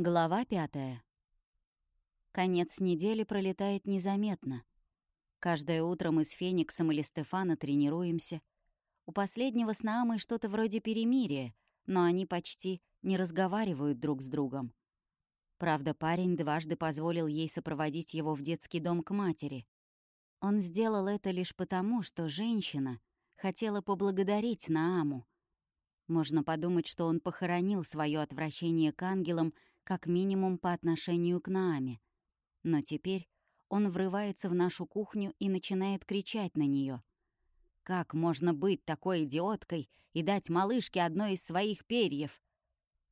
Глава пятая. Конец недели пролетает незаметно. Каждое утро мы с Фениксом или Стефана тренируемся. У последнего с Наамой что-то вроде перемирия, но они почти не разговаривают друг с другом. Правда, парень дважды позволил ей сопроводить его в детский дом к матери. Он сделал это лишь потому, что женщина хотела поблагодарить Нааму. Можно подумать, что он похоронил свое отвращение к ангелам как минимум по отношению к Нааме. Но теперь он врывается в нашу кухню и начинает кричать на нее. Как можно быть такой идиоткой и дать малышке одно из своих перьев?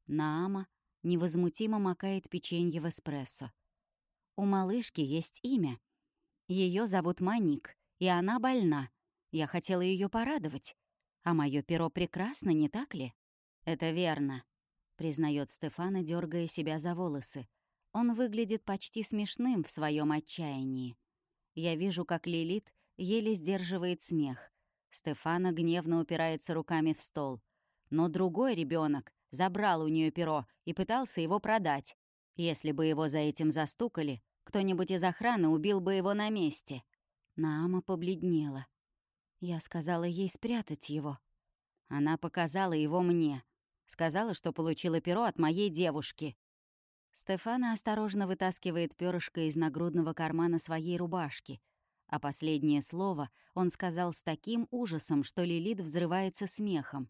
Наама невозмутимо макает печенье в эспрессо. У малышки есть имя. Ее зовут Маник, и она больна. Я хотела ее порадовать. А мое перо прекрасно, не так ли? Это верно, признает Стефана, дергая себя за волосы. Он выглядит почти смешным в своем отчаянии. Я вижу, как Лилит еле сдерживает смех. Стефана гневно упирается руками в стол. Но другой ребенок забрал у нее перо и пытался его продать. Если бы его за этим застукали, кто-нибудь из охраны убил бы его на месте. Наама побледнела. Я сказала ей спрятать его. Она показала его мне. Сказала, что получила перо от моей девушки. Стефана осторожно вытаскивает перышко из нагрудного кармана своей рубашки, а последнее слово он сказал с таким ужасом, что Лилит взрывается смехом.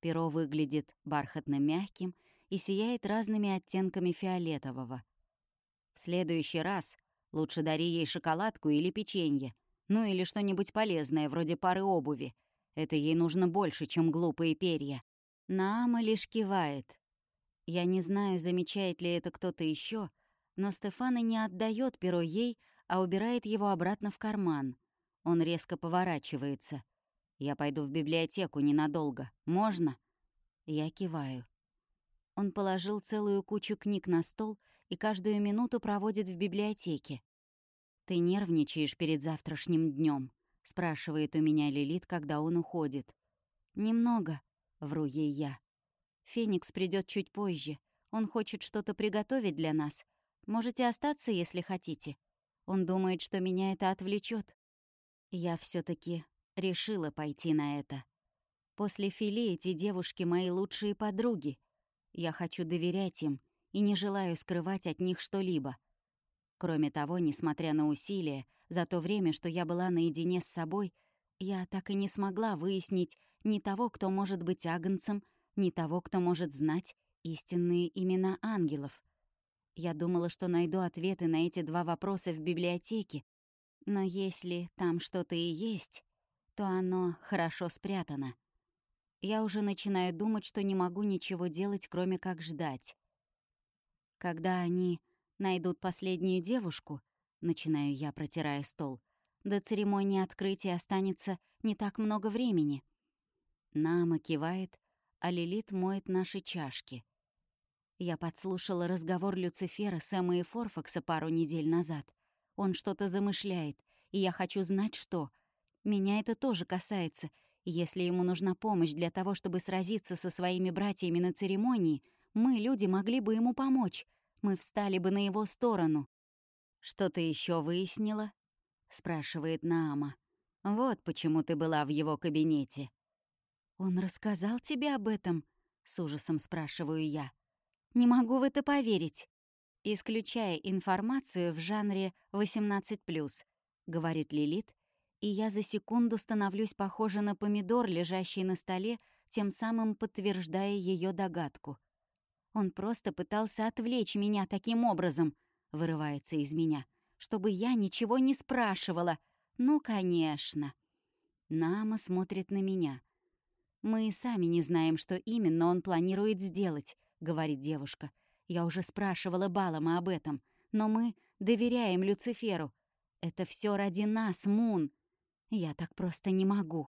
Перо выглядит бархатно-мягким и сияет разными оттенками фиолетового. В следующий раз лучше дари ей шоколадку или печенье, ну или что-нибудь полезное, вроде пары обуви. Это ей нужно больше, чем глупые перья. Наама лишь кивает. Я не знаю, замечает ли это кто-то еще, но Стефана не отдает перо ей, а убирает его обратно в карман. Он резко поворачивается. «Я пойду в библиотеку ненадолго. Можно?» Я киваю. Он положил целую кучу книг на стол и каждую минуту проводит в библиотеке. «Ты нервничаешь перед завтрашним днем? спрашивает у меня Лилит, когда он уходит. «Немного», — вру ей я. «Феникс придет чуть позже. Он хочет что-то приготовить для нас. Можете остаться, если хотите. Он думает, что меня это отвлечет. Я все таки решила пойти на это. После Фили эти девушки мои лучшие подруги. Я хочу доверять им и не желаю скрывать от них что-либо. Кроме того, несмотря на усилия, за то время, что я была наедине с собой, я так и не смогла выяснить ни того, кто может быть агнцем, ни того, кто может знать истинные имена ангелов. Я думала, что найду ответы на эти два вопроса в библиотеке, но если там что-то и есть, то оно хорошо спрятано. Я уже начинаю думать, что не могу ничего делать, кроме как ждать. Когда они найдут последнюю девушку, начинаю я, протирая стол, до церемонии открытия останется не так много времени. Нама кивает, а Лилит моет наши чашки. Я подслушала разговор Люцифера, Сэма и Форфакса пару недель назад. Он что-то замышляет, и я хочу знать, что. Меня это тоже касается, если ему нужна помощь для того, чтобы сразиться со своими братьями на церемонии, мы, люди, могли бы ему помочь. Мы встали бы на его сторону. «Что ты еще выяснила?» — спрашивает Наама. «Вот почему ты была в его кабинете». «Он рассказал тебе об этом?» — с ужасом спрашиваю я. «Не могу в это поверить». «Исключая информацию в жанре 18+,» — говорит Лилит, и я за секунду становлюсь похожа на помидор, лежащий на столе, тем самым подтверждая ее догадку. Он просто пытался отвлечь меня таким образом, вырывается из меня, чтобы я ничего не спрашивала. Ну, конечно. Нама смотрит на меня. «Мы и сами не знаем, что именно он планирует сделать», — говорит девушка. «Я уже спрашивала Балама об этом, но мы доверяем Люциферу. Это все ради нас, Мун. Я так просто не могу.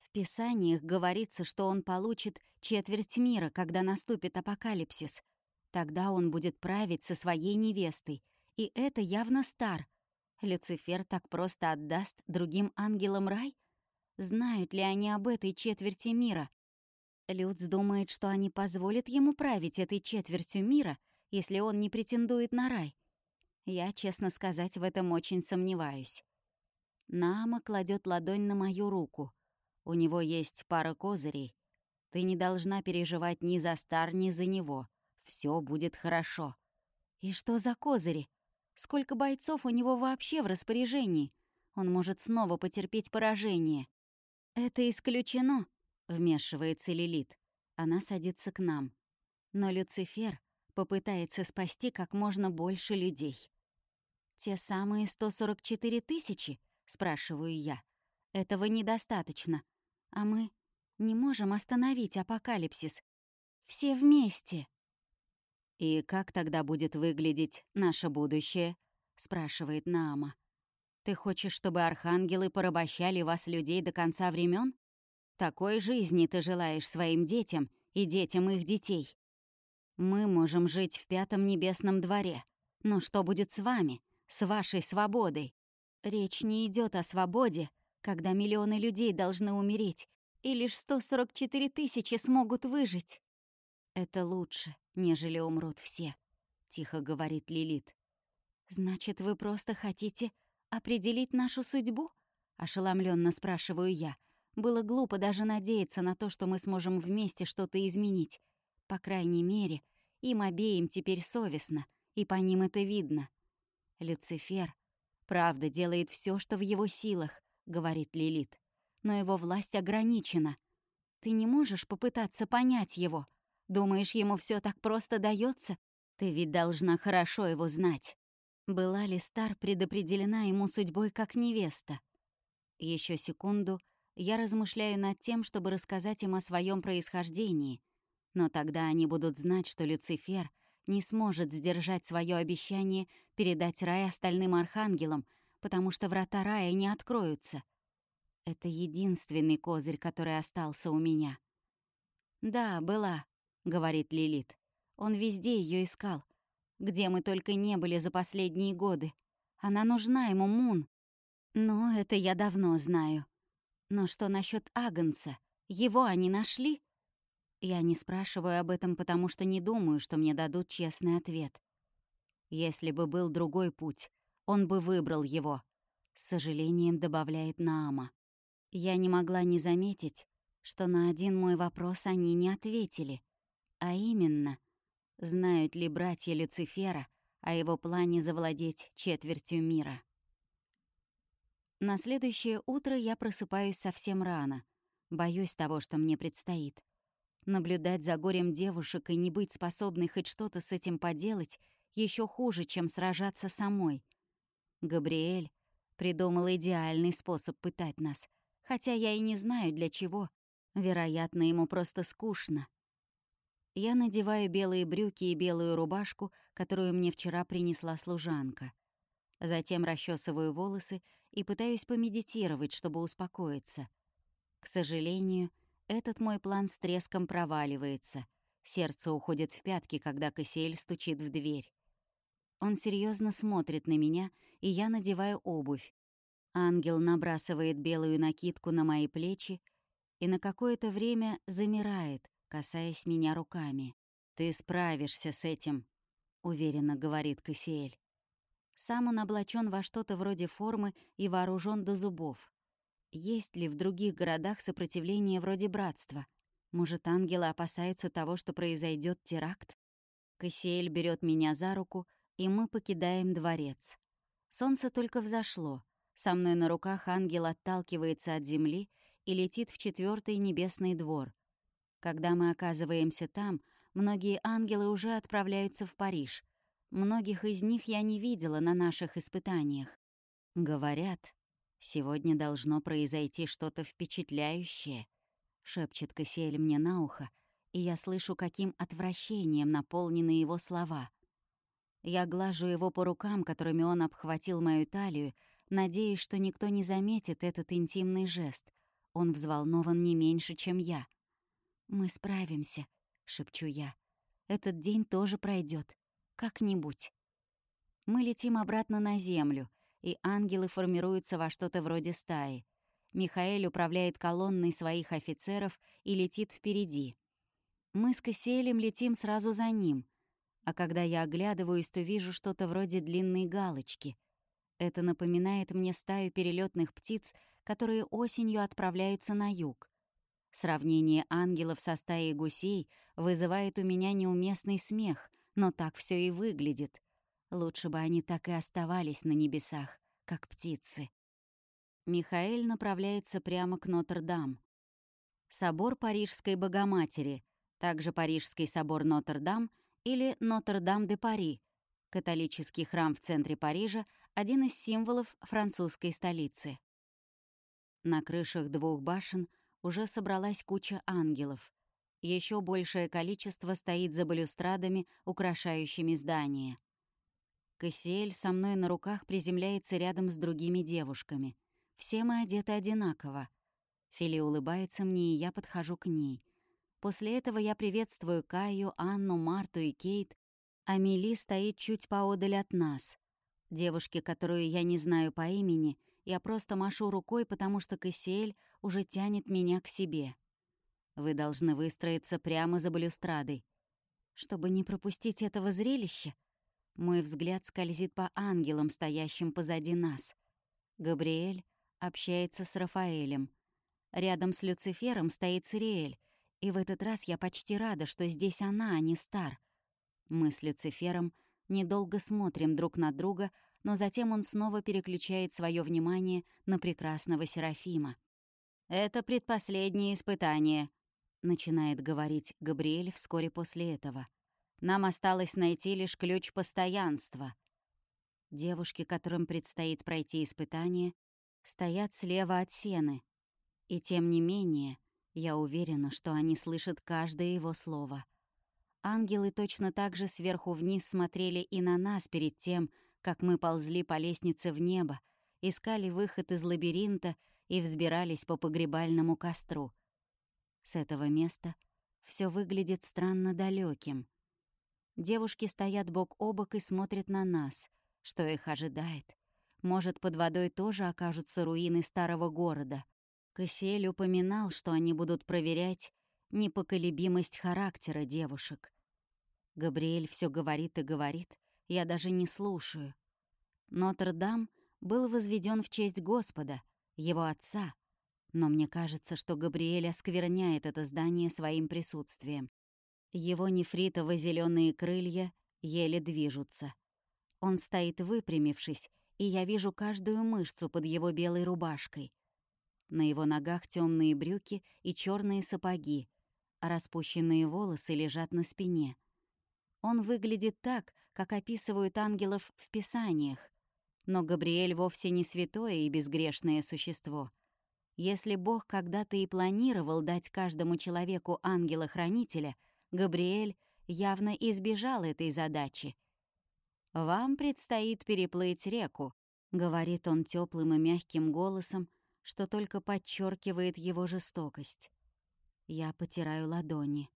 В Писаниях говорится, что он получит четверть мира, когда наступит апокалипсис. Тогда он будет править со своей невестой, и это явно Стар. Люцифер так просто отдаст другим ангелам рай? Знают ли они об этой четверти мира? Люц думает, что они позволят ему править этой четвертью мира, если он не претендует на рай? Я, честно сказать, в этом очень сомневаюсь. Наама кладет ладонь на мою руку. У него есть пара козырей. Ты не должна переживать ни за Стар, ни за него. Все будет хорошо. И что за козыри? Сколько бойцов у него вообще в распоряжении? Он может снова потерпеть поражение. «Это исключено», — вмешивается Лилит. Она садится к нам. Но Люцифер попытается спасти как можно больше людей. «Те самые 144 тысячи?» — спрашиваю я. «Этого недостаточно. А мы не можем остановить апокалипсис. Все вместе». «И как тогда будет выглядеть наше будущее?» — спрашивает Наама. «Ты хочешь, чтобы архангелы порабощали вас, людей, до конца времен? Такой жизни ты желаешь своим детям и детям их детей. Мы можем жить в пятом небесном дворе, но что будет с вами, с вашей свободой? Речь не идет о свободе, когда миллионы людей должны умереть, и лишь 144 тысячи смогут выжить. Это лучше, нежели умрут все, тихо говорит Лилит. Значит, вы просто хотите определить нашу судьбу? ошеломленно спрашиваю я. Было глупо даже надеяться на то, что мы сможем вместе что-то изменить. По крайней мере, им обеим теперь совестно, и по ним это видно. Люцифер, правда, делает все, что в его силах, говорит Лилит. Но его власть ограничена. Ты не можешь попытаться понять его. Думаешь, ему все так просто дается? Ты ведь должна хорошо его знать. Была ли Стар предопределена ему судьбой как невеста? Еще секунду — я размышляю над тем, чтобы рассказать им о своем происхождении, но тогда они будут знать, что Люцифер не сможет сдержать свое обещание передать рай остальным архангелам, потому что врата рая не откроются. Это единственный козырь, который остался у меня. «Да, была», — говорит Лилит. «Он везде ее искал. Где мы только не были за последние годы. Она нужна ему, Мун. Но это я давно знаю. Но что насчет Агнца? Его они нашли? Я не спрашиваю об этом, потому что не думаю, что мне дадут честный ответ. Если бы был другой путь, он бы выбрал его. С сожалением добавляет Наама. Я не могла не заметить, что на один мой вопрос они не ответили. А именно, знают ли братья Люцифера о его плане завладеть четвертью мира. На следующее утро я просыпаюсь совсем рано. Боюсь того, что мне предстоит. Наблюдать за горем девушек и не быть способной хоть что-то с этим поделать еще хуже, чем сражаться самой. Габриэль придумал идеальный способ пытать нас, хотя я и не знаю для чего. Вероятно, ему просто скучно. Я надеваю белые брюки и белую рубашку, которую мне вчера принесла служанка. Затем расчесываю волосы и пытаюсь помедитировать, чтобы успокоиться. К сожалению, этот мой план с треском проваливается. Сердце уходит в пятки, когда Кассиэль стучит в дверь. Он серьезно смотрит на меня, и я надеваю обувь. Ангел набрасывает белую накидку на мои плечи и на какое-то время замирает, касаясь меня руками. «Ты справишься с этим», — уверенно говорит Кассиэль. Сам он облачен во что-то вроде формы и вооружен до зубов. Есть ли в других городах сопротивление вроде братства? Может, ангелы опасаются того, что произойдет теракт? Кассиэль берет меня за руку, и мы покидаем дворец. Солнце только взошло. Со мной на руках ангел отталкивается от земли и летит в четвертый небесный двор. Когда мы оказываемся там, многие ангелы уже отправляются в Париж — Многих из них я не видела на наших испытаниях. Говорят, сегодня должно произойти что-то впечатляющее, шепчет Кассиэль мне на ухо, и я слышу, каким отвращением наполнены его слова. Я глажу его по рукам, которыми он обхватил мою талию, надеясь, что никто не заметит этот интимный жест. Он взволнован не меньше, чем я. «Мы справимся», — шепчу я. «Этот день тоже пройдет. Как-нибудь. Мы летим обратно на Землю, и ангелы формируются во что-то вроде стаи. Михаэль управляет колонной своих офицеров и летит впереди. Мы с Кассиэлем летим сразу за ним. а когда я оглядываюсь, то вижу что-то вроде длинной галочки. Это напоминает мне стаю перелетных птиц, которые осенью отправляются на юг. Сравнение ангелов со стаей гусей вызывает у меня неуместный смех, но так все и выглядит. Лучше бы они так и оставались на небесах, как птицы. Михаэль направляется прямо к Нотр-Дам. Собор Парижской Богоматери, также Парижский собор Нотр-Дам или Нотр-Дам-де-Пари, католический храм в центре Парижа, один из символов французской столицы. На крышах двух башен уже собралась куча ангелов. Еще большее количество стоит за балюстрадами, украшающими здание. Кассиэль со мной на руках приземляется рядом с другими девушками. Все мы одеты одинаково. Фили улыбается мне, и я подхожу к ней. После этого я приветствую Каю, Анну, Марту и Кейт. Амели стоит чуть поодаль от нас. Девушки, которую я не знаю по имени, я просто машу рукой, потому что Кассиэль уже тянет меня к себе. Вы должны выстроиться прямо за балюстрадой. Чтобы не пропустить этого зрелища, мой взгляд скользит по ангелам, стоящим позади нас. Габриэль общается с Рафаэлем. Рядом с Люцифером стоит Цириэль, и в этот раз я почти рада, что здесь она, а не Стар. Мы с Люцифером недолго смотрим друг на друга, но затем он снова переключает свое внимание на прекрасного Серафима. «Это предпоследнее испытание», — начинает говорить Габриэль вскоре после этого. Нам осталось найти лишь ключ постоянства. Девушки, которым предстоит пройти испытание, стоят слева от сены. И тем не менее, я уверена, что они слышат каждое его слово. Ангелы точно так же сверху вниз смотрели и на нас перед тем, как мы ползли по лестнице в небо, искали выход из лабиринта и взбирались по погребальному костру. С этого места все выглядит странно далеким. Девушки стоят бок о бок и смотрят на нас. Что их ожидает? Может, под водой тоже окажутся руины старого города. Кассиэль упоминал, что они будут проверять непоколебимость характера девушек. Габриэль все говорит и говорит, я даже не слушаю. Нотр-Дам был возведен в честь Господа, его отца, но мне кажется, что Габриэль оскверняет это здание своим присутствием. Его нефритово зеленые крылья еле движутся. Он стоит выпрямившись, и я вижу каждую мышцу под его белой рубашкой. На его ногах темные брюки и черные сапоги, распущенные волосы лежат на спине. Он выглядит так, как описывают ангелов в Писаниях. Но Габриэль вовсе не святое и безгрешное существо. Если Бог когда-то и планировал дать каждому человеку ангела-хранителя — Габриэль явно избежал этой задачи. «Вам предстоит переплыть реку», — говорит он теплым и мягким голосом, что только подчеркивает его жестокость. Я потираю ладони.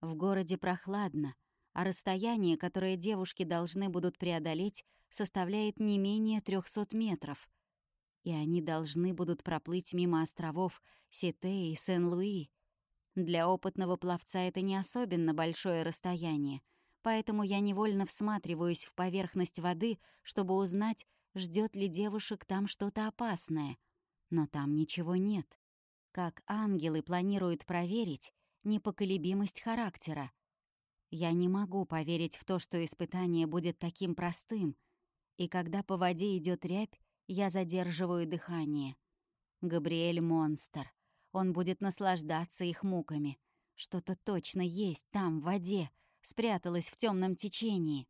В городе прохладно, а расстояние, которое девушки должны будут преодолеть, составляет не менее 300 метров. И они должны будут проплыть мимо островов Сите и Сен-Луи, для опытного пловца это не особенно большое расстояние, поэтому я невольно всматриваюсь в поверхность воды, чтобы узнать, ждет ли девушек там что-то опасное. Но там ничего нет. Как ангелы планируют проверить непоколебимость характера. Я не могу поверить в то, что испытание будет таким простым, и когда по воде идет рябь, я задерживаю дыхание. Габриэль — монстр. Он будет наслаждаться их муками. Что-то точно есть там, в воде, спряталось в темном течении.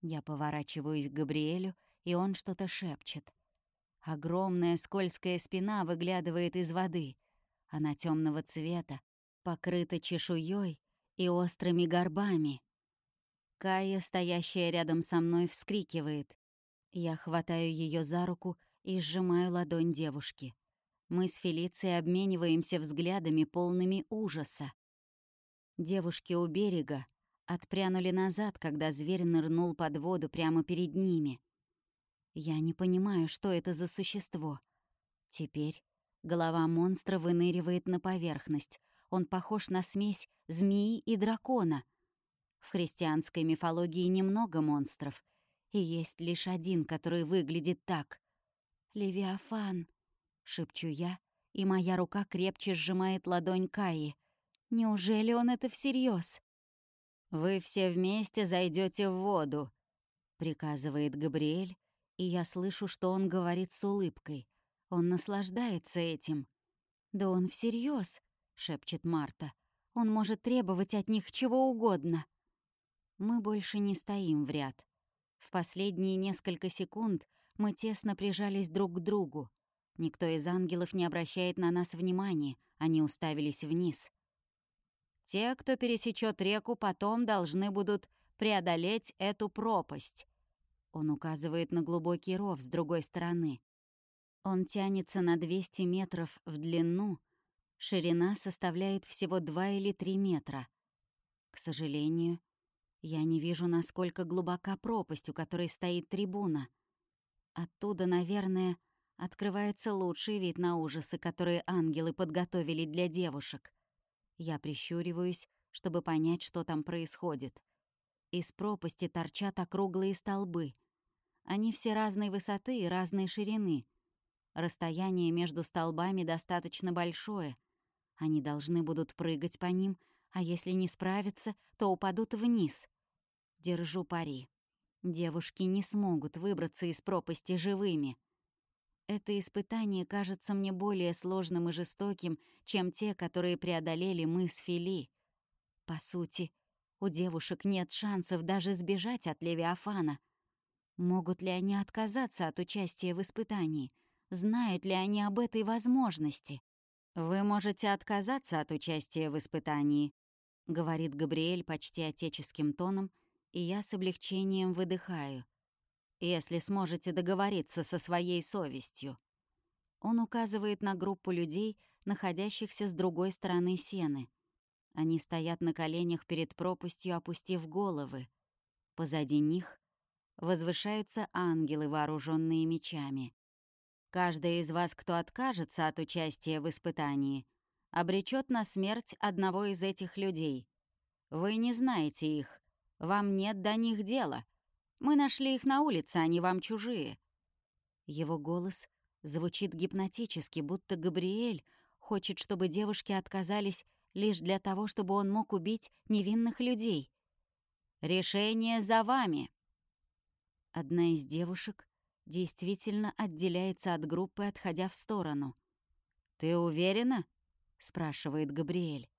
Я поворачиваюсь к Габриэлю, и он что-то шепчет. Огромная скользкая спина выглядывает из воды. Она темного цвета, покрыта чешуей и острыми горбами. Кая, стоящая рядом со мной, вскрикивает. Я хватаю ее за руку и сжимаю ладонь девушки. Мы с Фелицией обмениваемся взглядами, полными ужаса. Девушки у берега отпрянули назад, когда зверь нырнул под воду прямо перед ними. Я не понимаю, что это за существо. Теперь голова монстра выныривает на поверхность. Он похож на смесь змеи и дракона. В христианской мифологии немного монстров, и есть лишь один, который выглядит так. «Левиафан», — шепчу я, и моя рука крепче сжимает ладонь Каи. Неужели он это всерьез? «Вы все вместе зайдете в воду», — приказывает Габриэль, и я слышу, что он говорит с улыбкой. Он наслаждается этим. «Да он всерьез, шепчет Марта. «Он может требовать от них чего угодно». Мы больше не стоим в ряд. В последние несколько секунд мы тесно прижались друг к другу. Никто из ангелов не обращает на нас внимания, они уставились вниз. Те, кто пересечет реку, потом должны будут преодолеть эту пропасть. Он указывает на глубокий ров с другой стороны. Он тянется на 200 метров в длину, ширина составляет всего 2 или 3 метра. К сожалению, я не вижу, насколько глубока пропасть, у которой стоит трибуна. Оттуда, наверное, открывается лучший вид на ужасы, которые ангелы подготовили для девушек. Я прищуриваюсь, чтобы понять, что там происходит. Из пропасти торчат округлые столбы. Они все разной высоты и разной ширины. Расстояние между столбами достаточно большое. Они должны будут прыгать по ним, а если не справятся, то упадут вниз. Держу пари. Девушки не смогут выбраться из пропасти живыми. Это испытание кажется мне более сложным и жестоким, чем те, которые преодолели мы с Фили. По сути, у девушек нет шансов даже сбежать от Левиафана. Могут ли они отказаться от участия в испытании? Знают ли они об этой возможности? «Вы можете отказаться от участия в испытании», — говорит Габриэль почти отеческим тоном, и я с облегчением выдыхаю. «Если сможете договориться со своей совестью». Он указывает на группу людей, находящихся с другой стороны сены. Они стоят на коленях перед пропастью, опустив головы. Позади них возвышаются ангелы, вооруженные мечами. Каждый из вас, кто откажется от участия в испытании, обречет на смерть одного из этих людей. Вы не знаете их, вам нет до них дела. Мы нашли их на улице, они вам чужие». Его голос звучит гипнотически, будто Габриэль хочет, чтобы девушки отказались лишь для того, чтобы он мог убить невинных людей. «Решение за вами!» Одна из девушек действительно отделяется от группы, отходя в сторону. «Ты уверена?» — спрашивает Габриэль.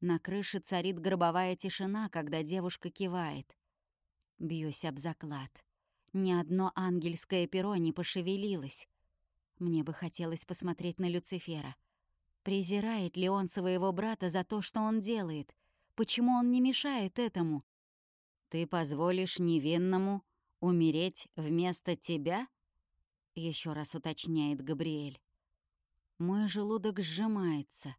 На крыше царит гробовая тишина, когда девушка кивает. Бьюсь об заклад. Ни одно ангельское перо не пошевелилось. Мне бы хотелось посмотреть на Люцифера. Презирает ли он своего брата за то, что он делает? Почему он не мешает этому? «Ты позволишь невинному умереть вместо тебя?» Еще раз уточняет Габриэль. Мой желудок сжимается.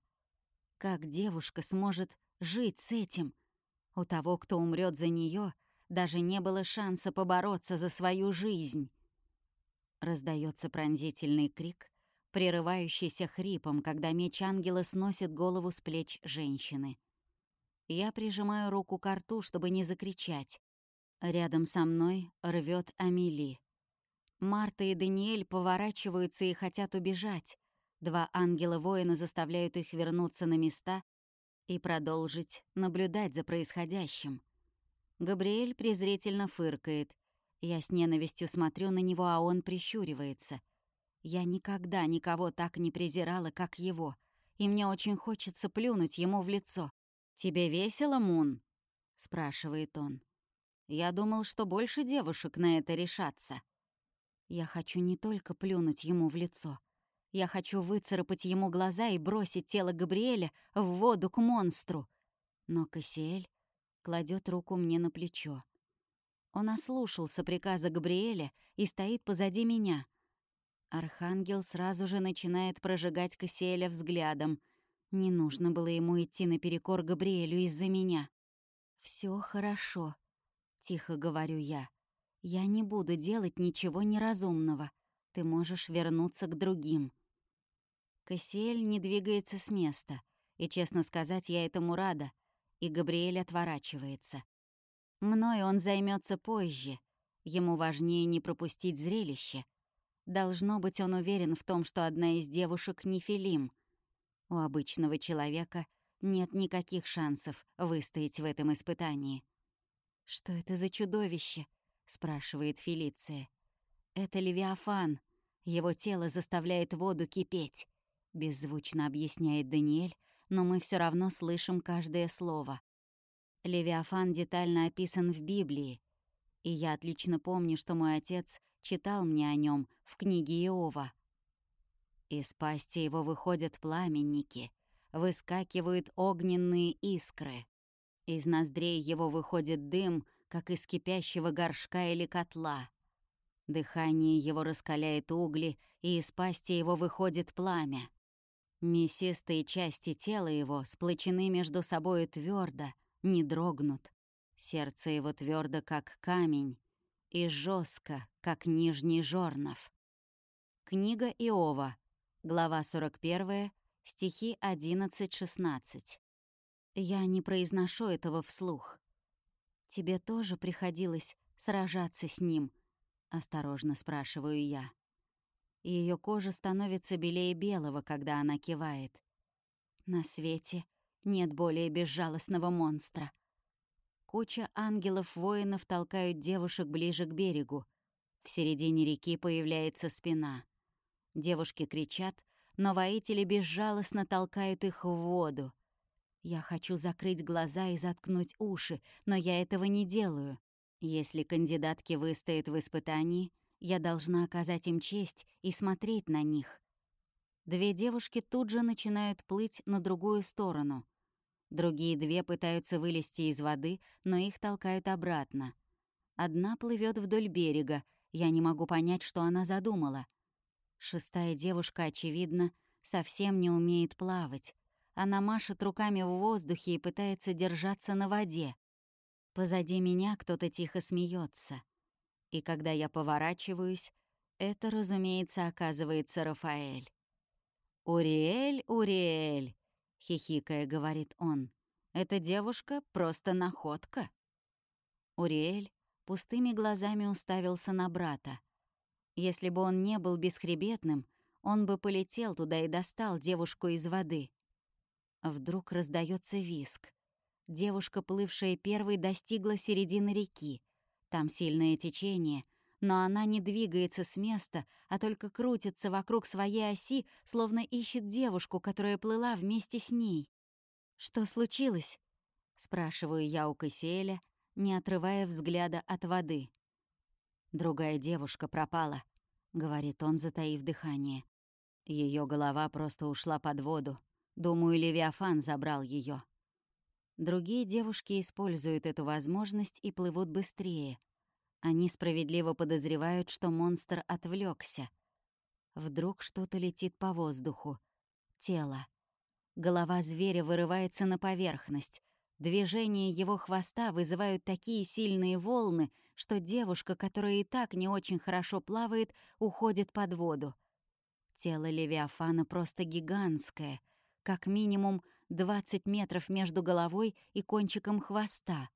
Как девушка сможет жить с этим? У того, кто умрет за нее, даже не было шанса побороться за свою жизнь. Раздается пронзительный крик, прерывающийся хрипом, когда меч ангела сносит голову с плеч женщины. Я прижимаю руку к рту, чтобы не закричать. Рядом со мной рвет Амели. Марта и Даниэль поворачиваются и хотят убежать, Два ангела-воина заставляют их вернуться на места и продолжить наблюдать за происходящим. Габриэль презрительно фыркает. Я с ненавистью смотрю на него, а он прищуривается. Я никогда никого так не презирала, как его, и мне очень хочется плюнуть ему в лицо. «Тебе весело, Мун?» — спрашивает он. «Я думал, что больше девушек на это решатся». Я хочу не только плюнуть ему в лицо. Я хочу выцарапать ему глаза и бросить тело Габриэля в воду к монстру. Но Кассиэль кладет руку мне на плечо. Он ослушался приказа Габриэля и стоит позади меня. Архангел сразу же начинает прожигать Кассиэля взглядом. Не нужно было ему идти наперекор Габриэлю из-за меня. Все хорошо», — тихо говорю я. «Я не буду делать ничего неразумного. Ты можешь вернуться к другим». Кассиэль не двигается с места, и, честно сказать, я этому рада, и Габриэль отворачивается. Мной он займется позже. Ему важнее не пропустить зрелище. Должно быть, он уверен в том, что одна из девушек — Нефилим. У обычного человека нет никаких шансов выстоять в этом испытании. «Что это за чудовище?» — спрашивает Фелиция. «Это Левиафан. Его тело заставляет воду кипеть», — беззвучно объясняет Даниэль, но мы все равно слышим каждое слово. Левиафан детально описан в Библии, и я отлично помню, что мой отец читал мне о нем в книге Иова. Из пасти его выходят пламенники, выскакивают огненные искры. Из ноздрей его выходит дым, как из кипящего горшка или котла. Дыхание его раскаляет угли, и из пасти его выходит пламя. Мясистые части тела его сплочены между собой твердо, не дрогнут. Сердце его твердо, как камень, и жестко, как нижний жорнов. Книга Иова, глава 41, стихи 11-16. Я не произношу этого вслух. Тебе тоже приходилось сражаться с ним, осторожно спрашиваю я. Ее кожа становится белее белого, когда она кивает. На свете нет более безжалостного монстра. Куча ангелов-воинов толкают девушек ближе к берегу. В середине реки появляется спина. Девушки кричат, но воители безжалостно толкают их в воду. Я хочу закрыть глаза и заткнуть уши, но я этого не делаю. Если кандидатки выстоят в испытании — я должна оказать им честь и смотреть на них. Две девушки тут же начинают плыть на другую сторону. Другие две пытаются вылезти из воды, но их толкают обратно. Одна плывет вдоль берега, я не могу понять, что она задумала. Шестая девушка, очевидно, совсем не умеет плавать. Она машет руками в воздухе и пытается держаться на воде. Позади меня кто-то тихо смеется и когда я поворачиваюсь, это, разумеется, оказывается Рафаэль. «Уриэль, Уриэль!» — хихикая говорит он. «Эта девушка просто находка». Уриэль пустыми глазами уставился на брата. Если бы он не был бесхребетным, он бы полетел туда и достал девушку из воды. Вдруг раздается виск. Девушка, плывшая первой, достигла середины реки. Там сильное течение, но она не двигается с места, а только крутится вокруг своей оси, словно ищет девушку, которая плыла вместе с ней. «Что случилось?» — спрашиваю я у Кассиэля, не отрывая взгляда от воды. «Другая девушка пропала», — говорит он, затаив дыхание. Ее голова просто ушла под воду. Думаю, Левиафан забрал ее. Другие девушки используют эту возможность и плывут быстрее. Они справедливо подозревают, что монстр отвлекся. Вдруг что-то летит по воздуху. Тело. Голова зверя вырывается на поверхность. Движения его хвоста вызывают такие сильные волны, что девушка, которая и так не очень хорошо плавает, уходит под воду. Тело Левиафана просто гигантское, как минимум 20 метров между головой и кончиком хвоста.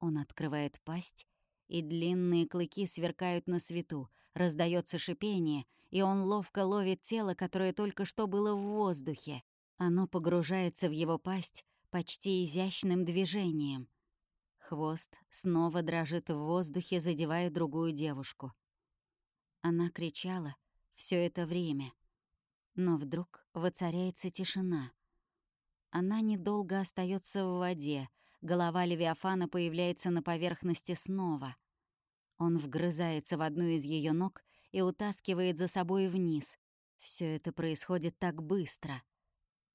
Он открывает пасть, и длинные клыки сверкают на свету, раздается шипение, и он ловко ловит тело, которое только что было в воздухе. Оно погружается в его пасть почти изящным движением. Хвост снова дрожит в воздухе, задевая другую девушку. Она кричала все это время. Но вдруг воцаряется тишина. Она недолго остается в воде. Голова Левиафана появляется на поверхности снова. Он вгрызается в одну из ее ног и утаскивает за собой вниз. Все это происходит так быстро.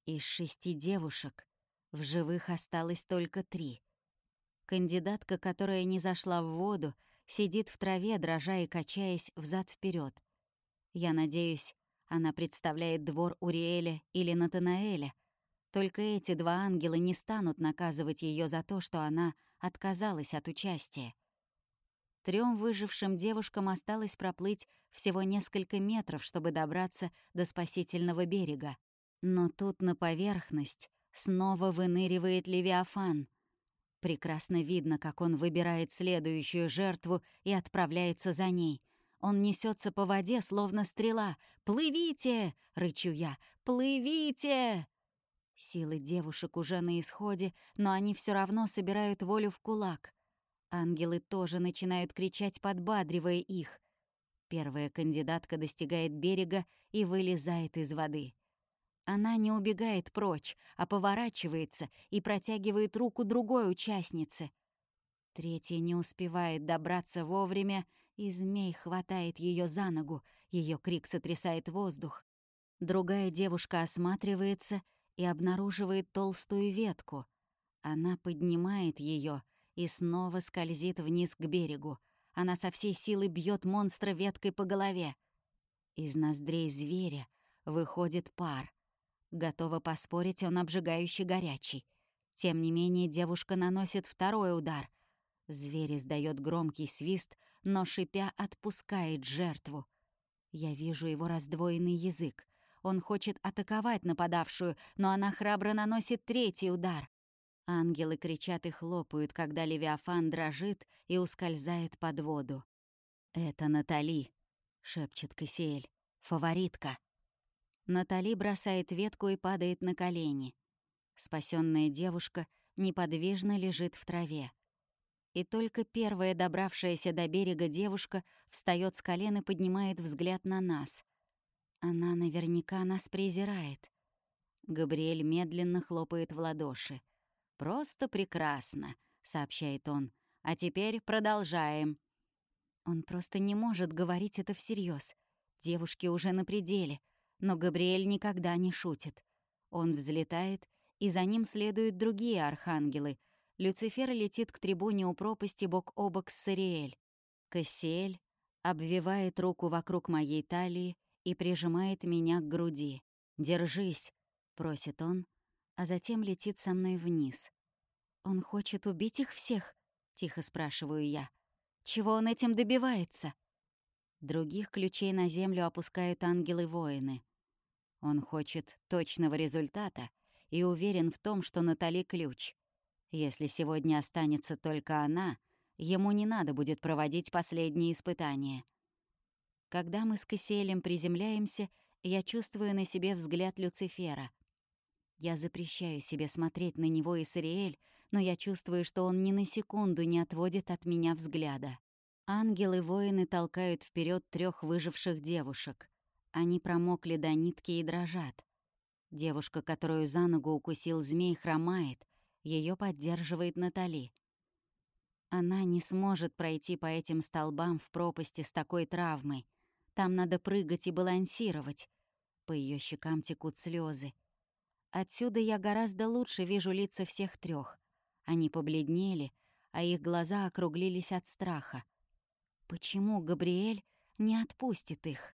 Из шести девушек в живых осталось только три. Кандидатка, которая не зашла в воду, сидит в траве, дрожа и качаясь взад вперед. Я надеюсь, она представляет двор Уриэля или Натанаэля — только эти два ангела не станут наказывать ее за то, что она отказалась от участия. Трем выжившим девушкам осталось проплыть всего несколько метров, чтобы добраться до спасительного берега. Но тут на поверхность снова выныривает Левиафан. Прекрасно видно, как он выбирает следующую жертву и отправляется за ней. Он несется по воде, словно стрела. «Плывите!» — рычу я. «Плывите!» Силы девушек уже на исходе, но они все равно собирают волю в кулак. Ангелы тоже начинают кричать, подбадривая их. Первая кандидатка достигает берега и вылезает из воды. Она не убегает прочь, а поворачивается и протягивает руку другой участнице. Третья не успевает добраться вовремя, и змей хватает ее за ногу, ее крик сотрясает воздух. Другая девушка осматривается и обнаруживает толстую ветку. Она поднимает ее и снова скользит вниз к берегу. Она со всей силы бьет монстра веткой по голове. Из ноздрей зверя выходит пар. Готова поспорить, он обжигающий горячий. Тем не менее, девушка наносит второй удар. Зверь издает громкий свист, но, шипя, отпускает жертву. Я вижу его раздвоенный язык. Он хочет атаковать нападавшую, но она храбро наносит третий удар. Ангелы кричат и хлопают, когда Левиафан дрожит и ускользает под воду. «Это Натали», — шепчет Кассиэль, — «фаворитка». Натали бросает ветку и падает на колени. Спасенная девушка неподвижно лежит в траве. И только первая добравшаяся до берега девушка встает с колен и поднимает взгляд на нас. Она наверняка нас презирает. Габриэль медленно хлопает в ладоши. «Просто прекрасно», — сообщает он. «А теперь продолжаем». Он просто не может говорить это всерьез. Девушки уже на пределе, но Габриэль никогда не шутит. Он взлетает, и за ним следуют другие архангелы. Люцифер летит к трибуне у пропасти бок о бок с Сариэль. Кассиэль обвивает руку вокруг моей талии и прижимает меня к груди. «Держись», — просит он, а затем летит со мной вниз. «Он хочет убить их всех?» — тихо спрашиваю я. «Чего он этим добивается?» Других ключей на землю опускают ангелы-воины. Он хочет точного результата и уверен в том, что Натали ключ. Если сегодня останется только она, ему не надо будет проводить последние испытания. Когда мы с Кассиэлем приземляемся, я чувствую на себе взгляд Люцифера. Я запрещаю себе смотреть на него и Сариэль, но я чувствую, что он ни на секунду не отводит от меня взгляда. Ангелы-воины толкают вперед трех выживших девушек. Они промокли до нитки и дрожат. Девушка, которую за ногу укусил змей, хромает. Ее поддерживает Натали. Она не сможет пройти по этим столбам в пропасти с такой травмой. Там надо прыгать и балансировать. По ее щекам текут слезы. Отсюда я гораздо лучше вижу лица всех трех. Они побледнели, а их глаза округлились от страха. Почему Габриэль не отпустит их?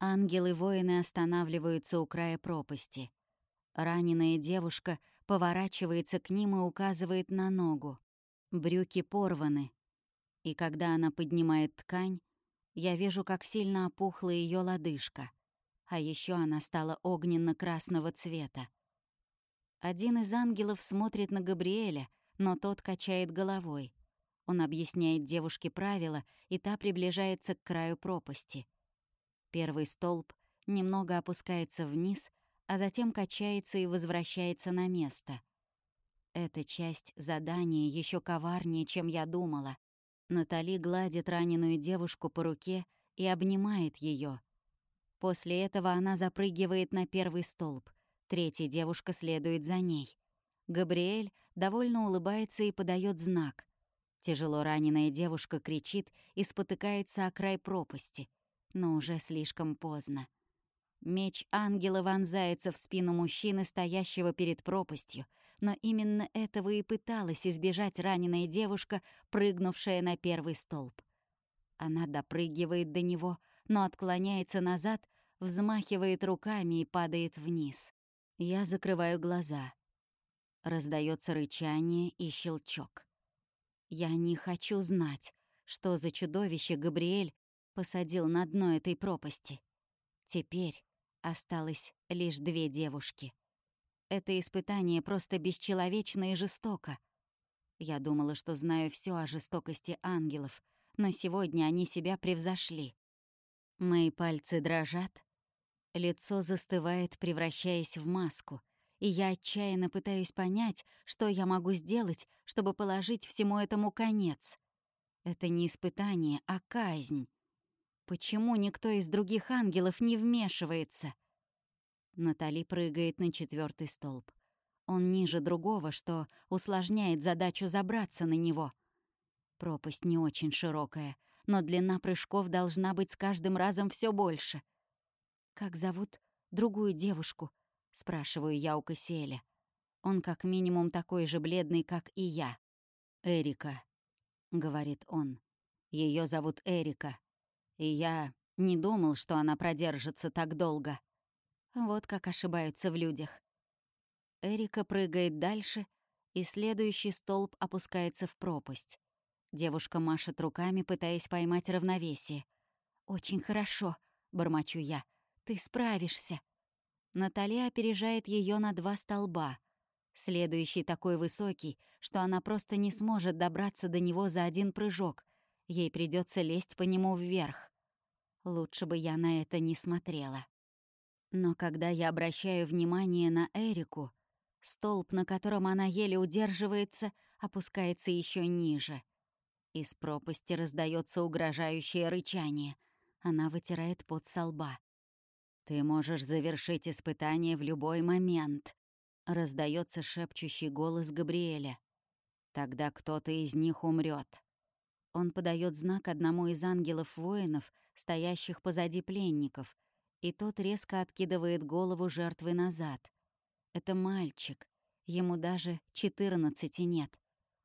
Ангелы-воины останавливаются у края пропасти. Раненая девушка поворачивается к ним и указывает на ногу. Брюки порваны. И когда она поднимает ткань, я вижу, как сильно опухла ее лодыжка. А еще она стала огненно-красного цвета. Один из ангелов смотрит на Габриэля, но тот качает головой. Он объясняет девушке правила, и та приближается к краю пропасти. Первый столб немного опускается вниз, а затем качается и возвращается на место. Эта часть задания еще коварнее, чем я думала. Натали гладит раненую девушку по руке и обнимает ее. После этого она запрыгивает на первый столб. Третья девушка следует за ней. Габриэль довольно улыбается и подает знак. Тяжело раненая девушка кричит и спотыкается о край пропасти. Но уже слишком поздно. Меч ангела вонзается в спину мужчины, стоящего перед пропастью, но именно этого и пыталась избежать раненая девушка, прыгнувшая на первый столб. Она допрыгивает до него, но отклоняется назад, взмахивает руками и падает вниз. Я закрываю глаза. Раздается рычание и щелчок. Я не хочу знать, что за чудовище Габриэль посадил на дно этой пропасти. Теперь осталось лишь две девушки. Это испытание просто бесчеловечно и жестоко. Я думала, что знаю все о жестокости ангелов, но сегодня они себя превзошли. Мои пальцы дрожат, лицо застывает, превращаясь в маску, и я отчаянно пытаюсь понять, что я могу сделать, чтобы положить всему этому конец. Это не испытание, а казнь. Почему никто из других ангелов не вмешивается? Натали прыгает на четвертый столб. Он ниже другого, что усложняет задачу забраться на него. Пропасть не очень широкая, но длина прыжков должна быть с каждым разом все больше. «Как зовут другую девушку?» — спрашиваю я у Кассиэля. Он как минимум такой же бледный, как и я. «Эрика», — говорит он. Ее зовут Эрика. И я не думал, что она продержится так долго. Вот как ошибаются в людях. Эрика прыгает дальше, и следующий столб опускается в пропасть. Девушка машет руками, пытаясь поймать равновесие. «Очень хорошо», — бормочу я. «Ты справишься». Наталья опережает ее на два столба. Следующий такой высокий, что она просто не сможет добраться до него за один прыжок. Ей придется лезть по нему вверх. Лучше бы я на это не смотрела. Но когда я обращаю внимание на Эрику, столб, на котором она еле удерживается, опускается еще ниже. Из пропасти раздается угрожающее рычание. Она вытирает пот со лба. «Ты можешь завершить испытание в любой момент», — раздается шепчущий голос Габриэля. «Тогда кто-то из них умрет. Он подает знак одному из ангелов-воинов, стоящих позади пленников, и тот резко откидывает голову жертвы назад. Это мальчик, ему даже 14 нет.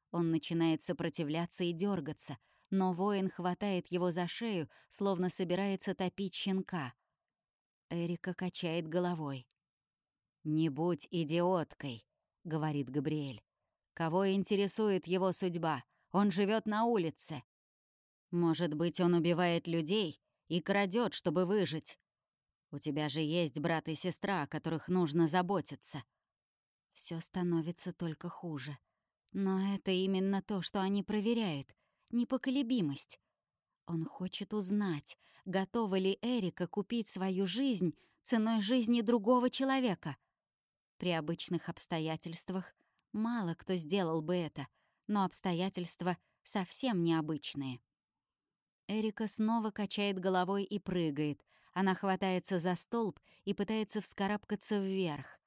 Он начинает сопротивляться и дергаться, но воин хватает его за шею, словно собирается топить щенка. Эрика качает головой. «Не будь идиоткой», — говорит Габриэль. «Кого интересует его судьба? Он живет на улице. Может быть, он убивает людей и крадет, чтобы выжить. У тебя же есть брат и сестра, о которых нужно заботиться. Все становится только хуже. Но это именно то, что они проверяют. Непоколебимость. Он хочет узнать, готова ли Эрика купить свою жизнь ценой жизни другого человека. При обычных обстоятельствах мало кто сделал бы это — но обстоятельства совсем необычные. Эрика снова качает головой и прыгает. Она хватается за столб и пытается вскарабкаться вверх.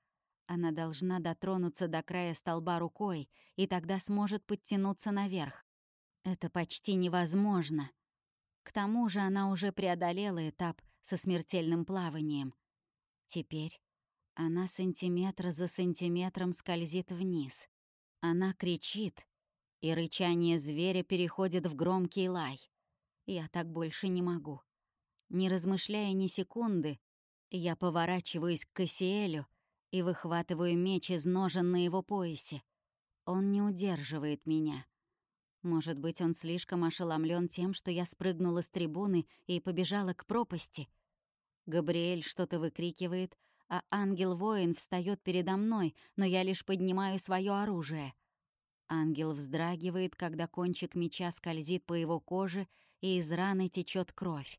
Она должна дотронуться до края столба рукой, и тогда сможет подтянуться наверх. Это почти невозможно. К тому же она уже преодолела этап со смертельным плаванием. Теперь она сантиметр за сантиметром скользит вниз. Она кричит, и рычание зверя переходит в громкий лай. Я так больше не могу. Не размышляя ни секунды, я поворачиваюсь к Кассиэлю и выхватываю меч из ножен на его поясе. Он не удерживает меня. Может быть, он слишком ошеломлен тем, что я спрыгнула с трибуны и побежала к пропасти. Габриэль что-то выкрикивает, а ангел-воин встает передо мной, но я лишь поднимаю свое оружие — Ангел вздрагивает, когда кончик меча скользит по его коже, и из раны течет кровь.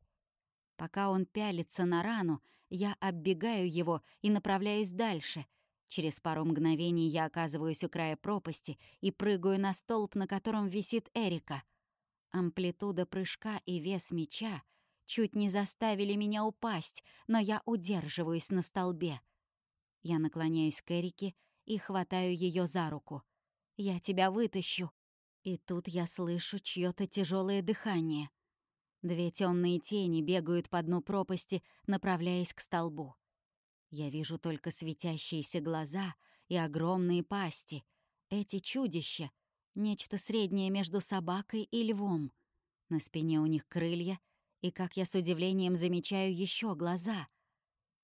Пока он пялится на рану, я оббегаю его и направляюсь дальше. Через пару мгновений я оказываюсь у края пропасти и прыгаю на столб, на котором висит Эрика. Амплитуда прыжка и вес меча чуть не заставили меня упасть, но я удерживаюсь на столбе. Я наклоняюсь к Эрике и хватаю ее за руку — я тебя вытащу. И тут я слышу чьё то тяжелое дыхание. Две темные тени бегают по дну пропасти, направляясь к столбу. Я вижу только светящиеся глаза и огромные пасти. Эти чудища — нечто среднее между собакой и львом. На спине у них крылья, и, как я с удивлением замечаю, еще глаза.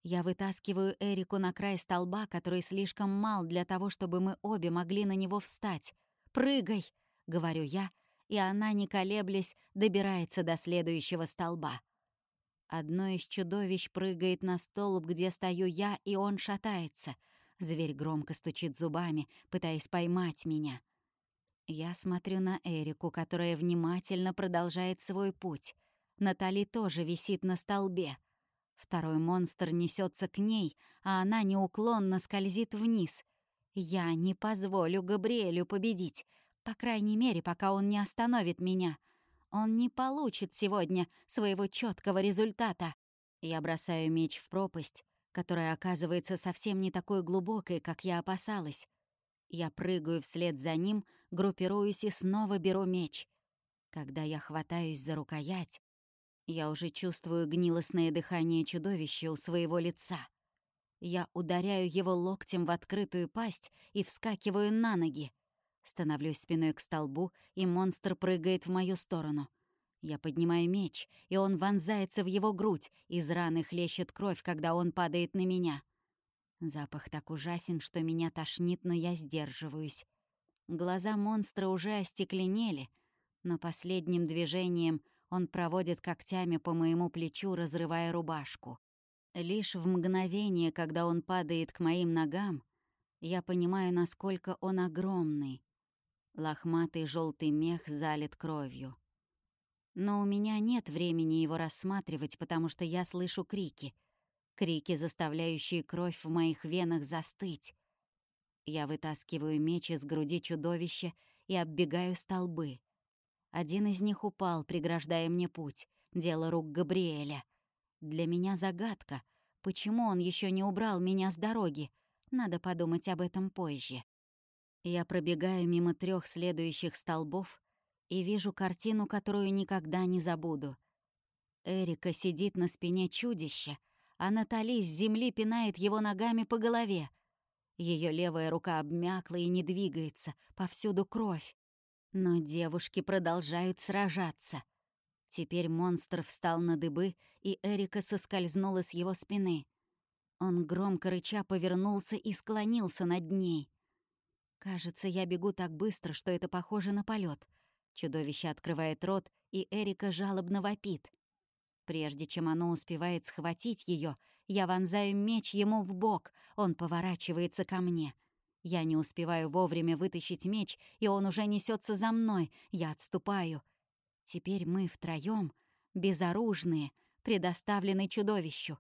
Я вытаскиваю Эрику на край столба, который слишком мал для того, чтобы мы обе могли на него встать. «Прыгай!» — говорю я, и она, не колеблясь, добирается до следующего столба. Одно из чудовищ прыгает на столб, где стою я, и он шатается. Зверь громко стучит зубами, пытаясь поймать меня. Я смотрю на Эрику, которая внимательно продолжает свой путь. Натали тоже висит на столбе. Второй монстр несется к ней, а она неуклонно скользит вниз. Я не позволю Габриэлю победить, по крайней мере, пока он не остановит меня. Он не получит сегодня своего четкого результата. Я бросаю меч в пропасть, которая оказывается совсем не такой глубокой, как я опасалась. Я прыгаю вслед за ним, группируюсь и снова беру меч. Когда я хватаюсь за рукоять, я уже чувствую гнилостное дыхание чудовища у своего лица. Я ударяю его локтем в открытую пасть и вскакиваю на ноги. Становлюсь спиной к столбу, и монстр прыгает в мою сторону. Я поднимаю меч, и он вонзается в его грудь, из раны хлещет кровь, когда он падает на меня. Запах так ужасен, что меня тошнит, но я сдерживаюсь. Глаза монстра уже остекленели, но последним движением он проводит когтями по моему плечу, разрывая рубашку. Лишь в мгновение, когда он падает к моим ногам, я понимаю, насколько он огромный. Лохматый желтый мех залит кровью. Но у меня нет времени его рассматривать, потому что я слышу крики. Крики, заставляющие кровь в моих венах застыть. Я вытаскиваю меч из груди чудовища и оббегаю столбы. Один из них упал, преграждая мне путь. Дело рук Габриэля. Для меня загадка, почему он еще не убрал меня с дороги. Надо подумать об этом позже. Я пробегаю мимо трех следующих столбов и вижу картину, которую никогда не забуду. Эрика сидит на спине чудища, а Натали с земли пинает его ногами по голове. Ее левая рука обмякла и не двигается, повсюду кровь. Но девушки продолжают сражаться. Теперь монстр встал на дыбы, и Эрика соскользнула с его спины. Он громко рыча повернулся и склонился над ней. Кажется, я бегу так быстро, что это похоже на полет. Чудовище открывает рот, и Эрика жалобно вопит. Прежде чем оно успевает схватить ее, я вонзаю меч ему в бок. Он поворачивается ко мне. Я не успеваю вовремя вытащить меч, и он уже несется за мной. Я отступаю. Теперь мы втроем, безоружные, предоставлены чудовищу.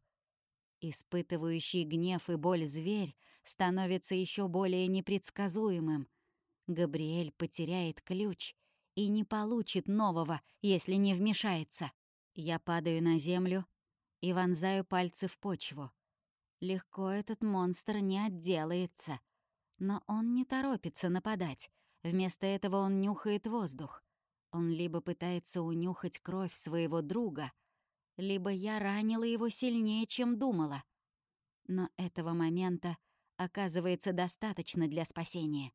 Испытывающий гнев и боль зверь становится еще более непредсказуемым. Габриэль потеряет ключ и не получит нового, если не вмешается. Я падаю на землю и вонзаю пальцы в почву. Легко этот монстр не отделается — но он не торопится нападать. Вместо этого он нюхает воздух. Он либо пытается унюхать кровь своего друга, либо я ранила его сильнее, чем думала. Но этого момента оказывается достаточно для спасения.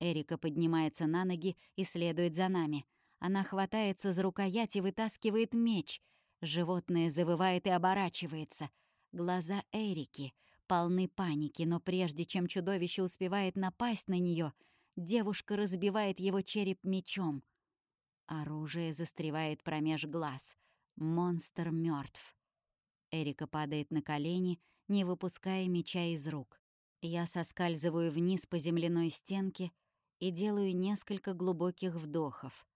Эрика поднимается на ноги и следует за нами. Она хватается за рукоять и вытаскивает меч. Животное завывает и оборачивается. Глаза Эрики полны паники, но прежде чем чудовище успевает напасть на нее, девушка разбивает его череп мечом. Оружие застревает промеж глаз. Монстр мертв. Эрика падает на колени, не выпуская меча из рук. Я соскальзываю вниз по земляной стенке и делаю несколько глубоких вдохов.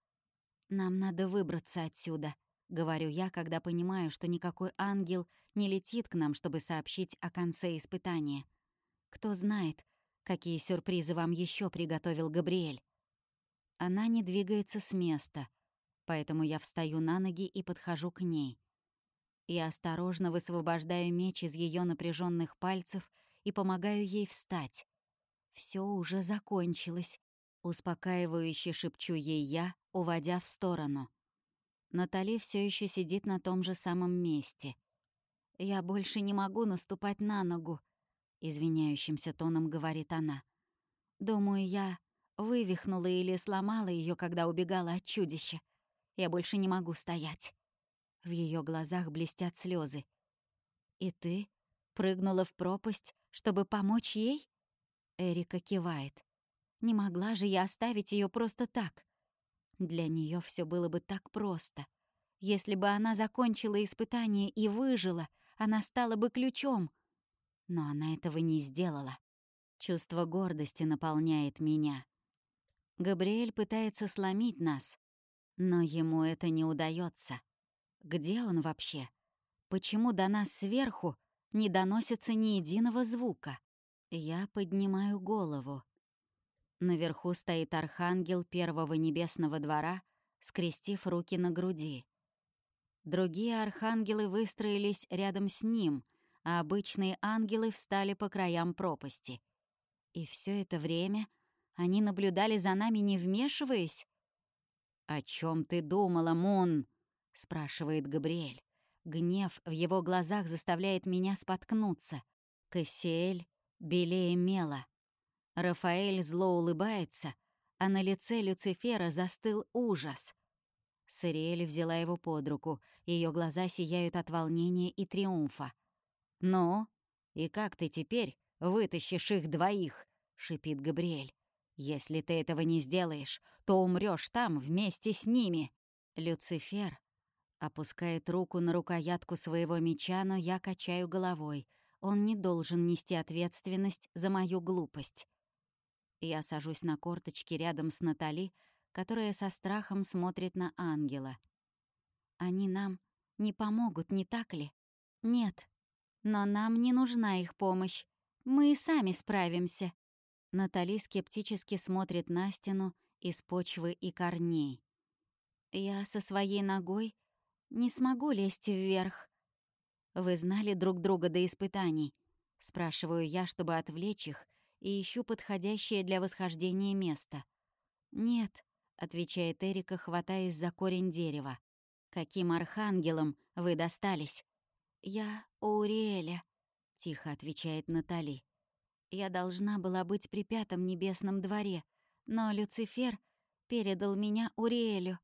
Нам надо выбраться отсюда —— говорю я, когда понимаю, что никакой ангел не летит к нам, чтобы сообщить о конце испытания. Кто знает, какие сюрпризы вам еще приготовил Габриэль. Она не двигается с места, поэтому я встаю на ноги и подхожу к ней. Я осторожно высвобождаю меч из ее напряженных пальцев и помогаю ей встать. Все уже закончилось. Успокаивающе шепчу ей я, уводя в сторону — Натали все еще сидит на том же самом месте. «Я больше не могу наступать на ногу», — извиняющимся тоном говорит она. «Думаю, я вывихнула или сломала ее, когда убегала от чудища. Я больше не могу стоять». В ее глазах блестят слезы. «И ты прыгнула в пропасть, чтобы помочь ей?» Эрика кивает. «Не могла же я оставить ее просто так. Для нее все было бы так просто. Если бы она закончила испытание и выжила, она стала бы ключом. Но она этого не сделала. Чувство гордости наполняет меня. Габриэль пытается сломить нас, но ему это не удается. Где он вообще? Почему до нас сверху не доносится ни единого звука? Я поднимаю голову. Наверху стоит архангел первого небесного двора, скрестив руки на груди. Другие архангелы выстроились рядом с ним, а обычные ангелы встали по краям пропасти. И все это время они наблюдали за нами, не вмешиваясь. «О чем ты думала, Мун?» — спрашивает Габриэль. Гнев в его глазах заставляет меня споткнуться. Кассиэль белее мела. Рафаэль зло улыбается, а на лице Люцифера застыл ужас. Сириэль взяла его под руку, ее глаза сияют от волнения и триумфа. «Ну, и как ты теперь вытащишь их двоих?» — шипит Габриэль. «Если ты этого не сделаешь, то умрешь там вместе с ними». Люцифер опускает руку на рукоятку своего меча, но я качаю головой. Он не должен нести ответственность за мою глупость. Я сажусь на корточки рядом с Натали, которая со страхом смотрит на ангела. «Они нам не помогут, не так ли?» «Нет. Но нам не нужна их помощь. Мы и сами справимся». Натали скептически смотрит на стену из почвы и корней. «Я со своей ногой не смогу лезть вверх». «Вы знали друг друга до испытаний?» Спрашиваю я, чтобы отвлечь их, и ищу подходящее для восхождения место. «Нет», — отвечает Эрика, хватаясь за корень дерева. «Каким архангелом вы достались?» «Я Уриэля», — тихо отвечает Натали. «Я должна была быть при пятом небесном дворе, но Люцифер передал меня Уриэлю».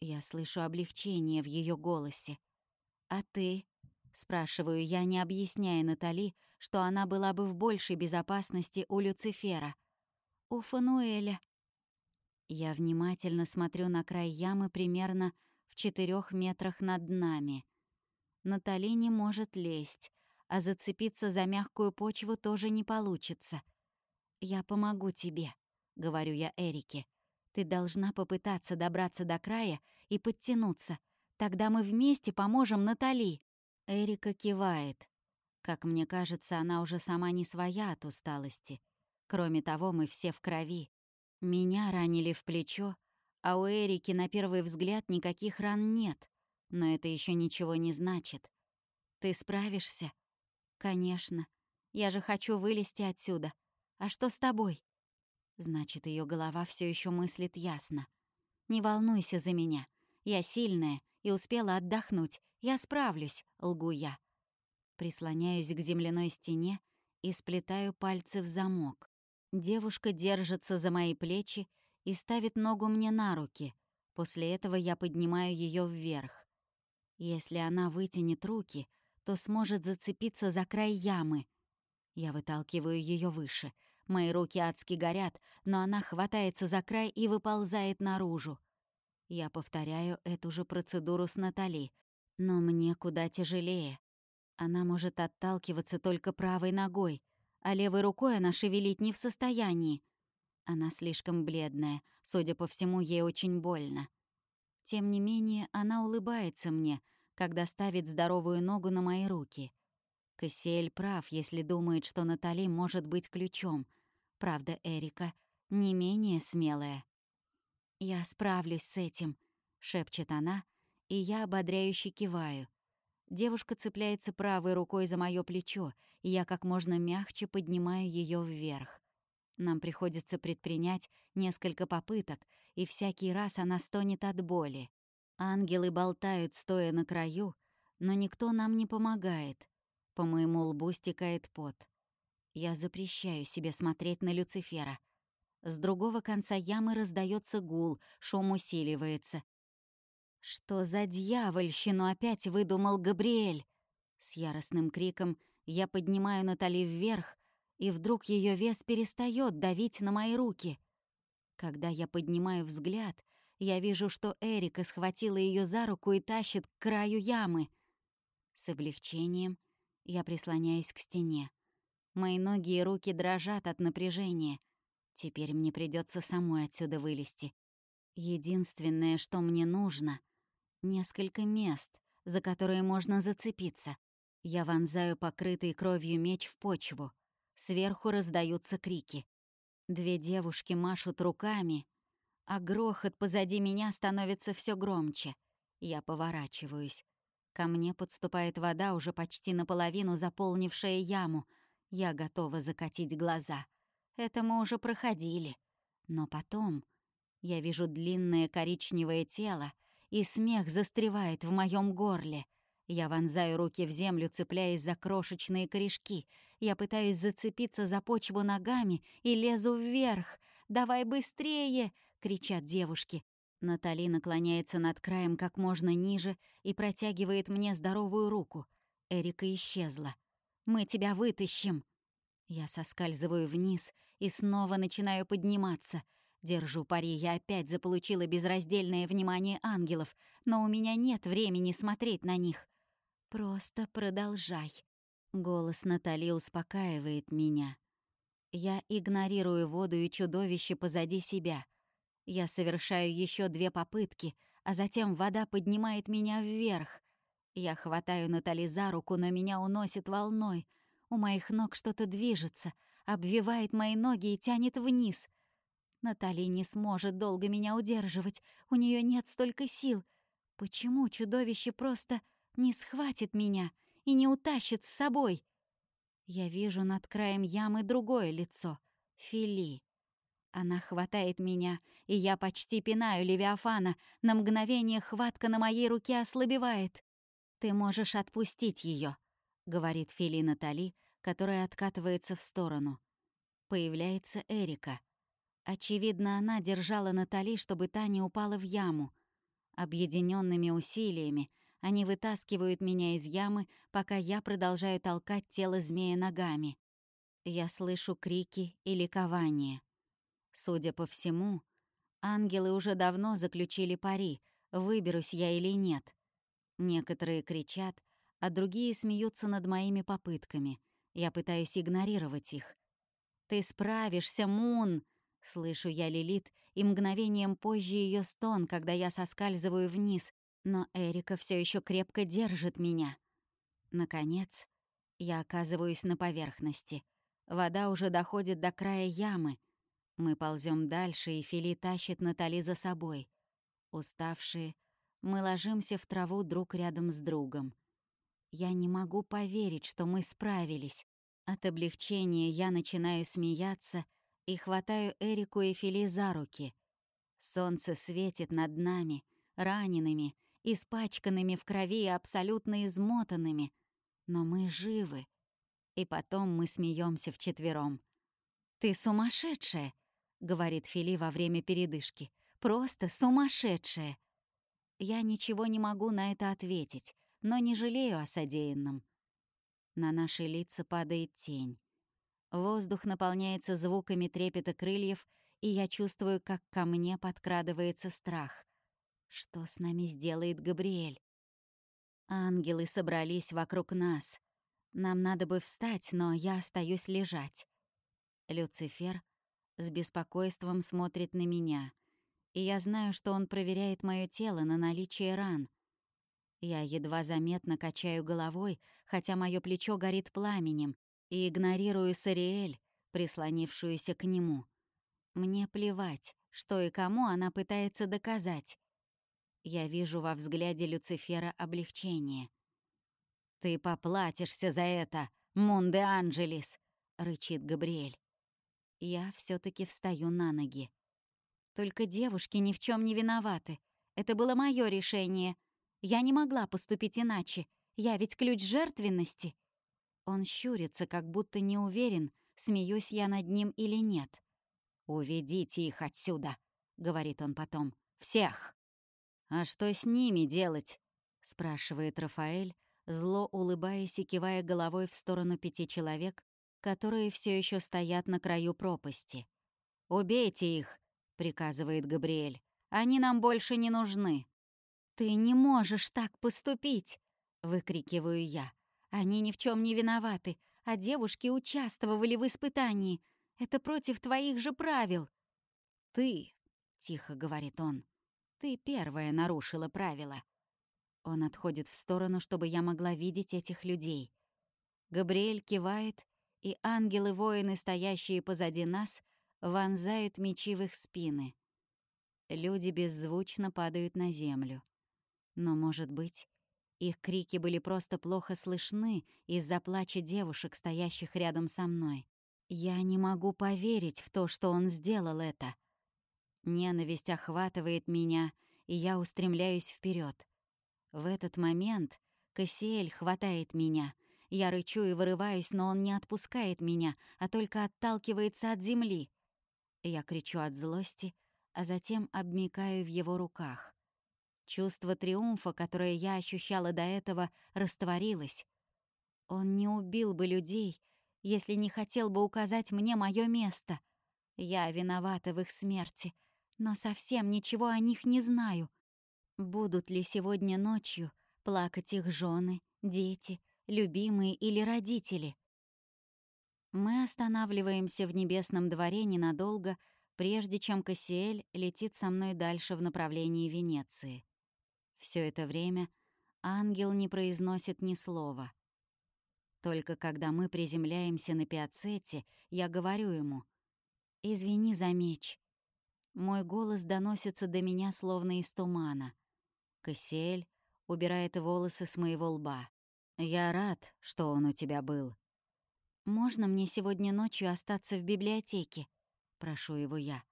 Я слышу облегчение в ее голосе. «А ты?» — спрашиваю я, не объясняя Натали, что она была бы в большей безопасности у Люцифера. «У Фануэля», я внимательно смотрю на край ямы примерно в четырех метрах над нами. Натали не может лезть, а зацепиться за мягкую почву тоже не получится. «Я помогу тебе», — говорю я Эрике. «Ты должна попытаться добраться до края и подтянуться. Тогда мы вместе поможем Натали». Эрика кивает. Как мне кажется, она уже сама не своя от усталости. Кроме того, мы все в крови. Меня ранили в плечо, а у Эрики на первый взгляд никаких ран нет. Но это еще ничего не значит. Ты справишься? Конечно. Я же хочу вылезти отсюда. А что с тобой? Значит, ее голова все еще мыслит ясно. Не волнуйся за меня. Я сильная и успела отдохнуть. Я справлюсь, лгу я. Прислоняюсь к земляной стене и сплетаю пальцы в замок. Девушка держится за мои плечи и ставит ногу мне на руки. После этого я поднимаю ее вверх. Если она вытянет руки, то сможет зацепиться за край ямы. Я выталкиваю ее выше. Мои руки адски горят, но она хватается за край и выползает наружу. Я повторяю эту же процедуру с Натали, но мне куда тяжелее. Она может отталкиваться только правой ногой — а левой рукой она шевелить не в состоянии. Она слишком бледная, судя по всему, ей очень больно. Тем не менее, она улыбается мне, когда ставит здоровую ногу на мои руки. Кассиэль прав, если думает, что Натали может быть ключом. Правда, Эрика не менее смелая. «Я справлюсь с этим», — шепчет она, и я ободряюще киваю. Девушка цепляется правой рукой за моё плечо, и я как можно мягче поднимаю её вверх. Нам приходится предпринять несколько попыток, и всякий раз она стонет от боли. Ангелы болтают, стоя на краю, но никто нам не помогает. По моему лбу стекает пот. Я запрещаю себе смотреть на Люцифера. С другого конца ямы раздается гул, шум усиливается, что за дьявольщину опять выдумал Габриэль? С яростным криком я поднимаю Натали вверх, и вдруг ее вес перестает давить на мои руки. Когда я поднимаю взгляд, я вижу, что Эрика схватила ее за руку и тащит к краю ямы. С облегчением я прислоняюсь к стене. Мои ноги и руки дрожат от напряжения. Теперь мне придется самой отсюда вылезти. Единственное, что мне нужно — несколько мест, за которые можно зацепиться. Я вонзаю покрытый кровью меч в почву. Сверху раздаются крики. Две девушки машут руками, а грохот позади меня становится все громче. Я поворачиваюсь. Ко мне подступает вода, уже почти наполовину заполнившая яму. Я готова закатить глаза. Это мы уже проходили. Но потом я вижу длинное коричневое тело, и смех застревает в моем горле. Я вонзаю руки в землю, цепляясь за крошечные корешки. Я пытаюсь зацепиться за почву ногами и лезу вверх. «Давай быстрее!» — кричат девушки. Натали наклоняется над краем как можно ниже и протягивает мне здоровую руку. Эрика исчезла. «Мы тебя вытащим!» Я соскальзываю вниз и снова начинаю подниматься. Держу пари, я опять заполучила безраздельное внимание ангелов, но у меня нет времени смотреть на них. Просто продолжай. Голос Натали успокаивает меня. Я игнорирую воду и чудовище позади себя. Я совершаю еще две попытки, а затем вода поднимает меня вверх. Я хватаю Натали за руку, но меня уносит волной. У моих ног что-то движется, обвивает мои ноги и тянет вниз. Натали не сможет долго меня удерживать, у нее нет столько сил. Почему чудовище просто не схватит меня и не утащит с собой? Я вижу над краем ямы другое лицо — Фили. Она хватает меня, и я почти пинаю Левиафана. На мгновение хватка на моей руке ослабевает. «Ты можешь отпустить ее, говорит Фили Натали, которая откатывается в сторону. Появляется Эрика. Очевидно, она держала Натали, чтобы та не упала в яму. Объединенными усилиями они вытаскивают меня из ямы, пока я продолжаю толкать тело змея ногами. Я слышу крики и ликование. Судя по всему, ангелы уже давно заключили пари, выберусь я или нет. Некоторые кричат, а другие смеются над моими попытками. Я пытаюсь игнорировать их. «Ты справишься, Мун!» Слышу я Лилит, и мгновением позже ее стон, когда я соскальзываю вниз, но Эрика все еще крепко держит меня. Наконец, я оказываюсь на поверхности. Вода уже доходит до края ямы. Мы ползем дальше, и Фили тащит Натали за собой. Уставшие, мы ложимся в траву друг рядом с другом. Я не могу поверить, что мы справились. От облегчения я начинаю смеяться — и хватаю Эрику и Фили за руки. Солнце светит над нами, ранеными, испачканными в крови и абсолютно измотанными. Но мы живы. И потом мы смеемся вчетвером. «Ты сумасшедшая!» — говорит Фили во время передышки. «Просто сумасшедшая!» Я ничего не могу на это ответить, но не жалею о содеянном. На наши лица падает тень. Воздух наполняется звуками трепета крыльев, и я чувствую, как ко мне подкрадывается страх. Что с нами сделает Габриэль? Ангелы собрались вокруг нас. Нам надо бы встать, но я остаюсь лежать. Люцифер с беспокойством смотрит на меня, и я знаю, что он проверяет мое тело на наличие ран. Я едва заметно качаю головой, хотя мое плечо горит пламенем, и игнорирую Сариэль, прислонившуюся к нему. Мне плевать, что и кому она пытается доказать. Я вижу во взгляде Люцифера облегчение. «Ты поплатишься за это, Мунде Анджелис!» — рычит Габриэль. Я все таки встаю на ноги. Только девушки ни в чем не виноваты. Это было мое решение. Я не могла поступить иначе. Я ведь ключ жертвенности. Он щурится, как будто не уверен, смеюсь я над ним или нет. «Уведите их отсюда», — говорит он потом. «Всех!» «А что с ними делать?» — спрашивает Рафаэль, зло улыбаясь и кивая головой в сторону пяти человек, которые все еще стоят на краю пропасти. «Убейте их!» — приказывает Габриэль. «Они нам больше не нужны!» «Ты не можешь так поступить!» — выкрикиваю я. Они ни в чем не виноваты, а девушки участвовали в испытании. Это против твоих же правил!» «Ты», — тихо говорит он, — «ты первая нарушила правила». Он отходит в сторону, чтобы я могла видеть этих людей. Габриэль кивает, и ангелы-воины, стоящие позади нас, вонзают мечи в их спины. Люди беззвучно падают на землю. Но, может быть, их крики были просто плохо слышны из-за плача девушек, стоящих рядом со мной. Я не могу поверить в то, что он сделал это. Ненависть охватывает меня, и я устремляюсь вперед. В этот момент Кассиэль хватает меня. Я рычу и вырываюсь, но он не отпускает меня, а только отталкивается от земли. Я кричу от злости, а затем обмикаю в его руках. Чувство триумфа, которое я ощущала до этого, растворилось. Он не убил бы людей, если не хотел бы указать мне мое место. Я виновата в их смерти, но совсем ничего о них не знаю. Будут ли сегодня ночью плакать их жены, дети, любимые или родители? Мы останавливаемся в небесном дворе ненадолго, прежде чем Кассиэль летит со мной дальше в направлении Венеции. Все это время ангел не произносит ни слова. Только когда мы приземляемся на пиацете, я говорю ему «Извини за меч». Мой голос доносится до меня словно из тумана. Кассиэль убирает волосы с моего лба. «Я рад, что он у тебя был». «Можно мне сегодня ночью остаться в библиотеке?» — прошу его я.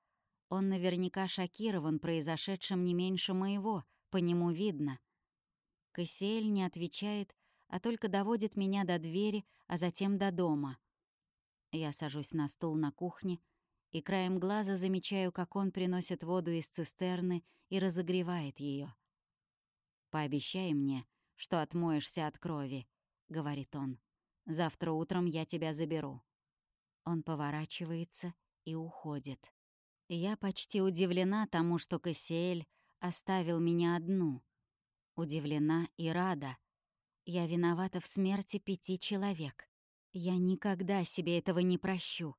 Он наверняка шокирован произошедшим не меньше моего, по нему видно. Кассиэль не отвечает, а только доводит меня до двери, а затем до дома. Я сажусь на стул на кухне и краем глаза замечаю, как он приносит воду из цистерны и разогревает ее. «Пообещай мне, что отмоешься от крови», — говорит он. «Завтра утром я тебя заберу». Он поворачивается и уходит. Я почти удивлена тому, что Кассиэль оставил меня одну. Удивлена и рада. Я виновата в смерти пяти человек. Я никогда себе этого не прощу.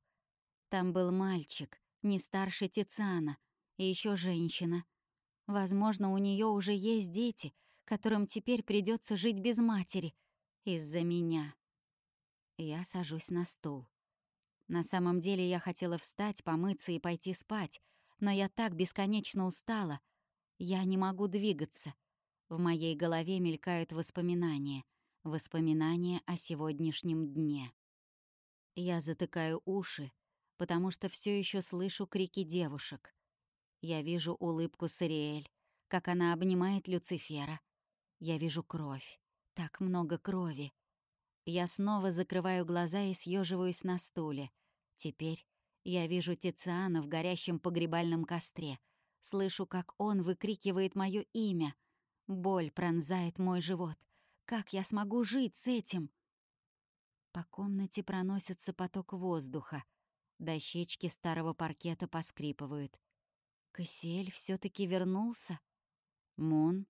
Там был мальчик, не старше Тициана, и еще женщина. Возможно, у нее уже есть дети, которым теперь придется жить без матери из-за меня. Я сажусь на стул. На самом деле я хотела встать, помыться и пойти спать, но я так бесконечно устала — я не могу двигаться. В моей голове мелькают воспоминания. Воспоминания о сегодняшнем дне. Я затыкаю уши, потому что все еще слышу крики девушек. Я вижу улыбку Сариэль, как она обнимает Люцифера. Я вижу кровь. Так много крови. Я снова закрываю глаза и съеживаюсь на стуле. Теперь я вижу Тициана в горящем погребальном костре — Слышу, как он выкрикивает мое имя. Боль пронзает мой живот. Как я смогу жить с этим? По комнате проносится поток воздуха. Дощечки старого паркета поскрипывают. Кассиэль все таки вернулся? Мун,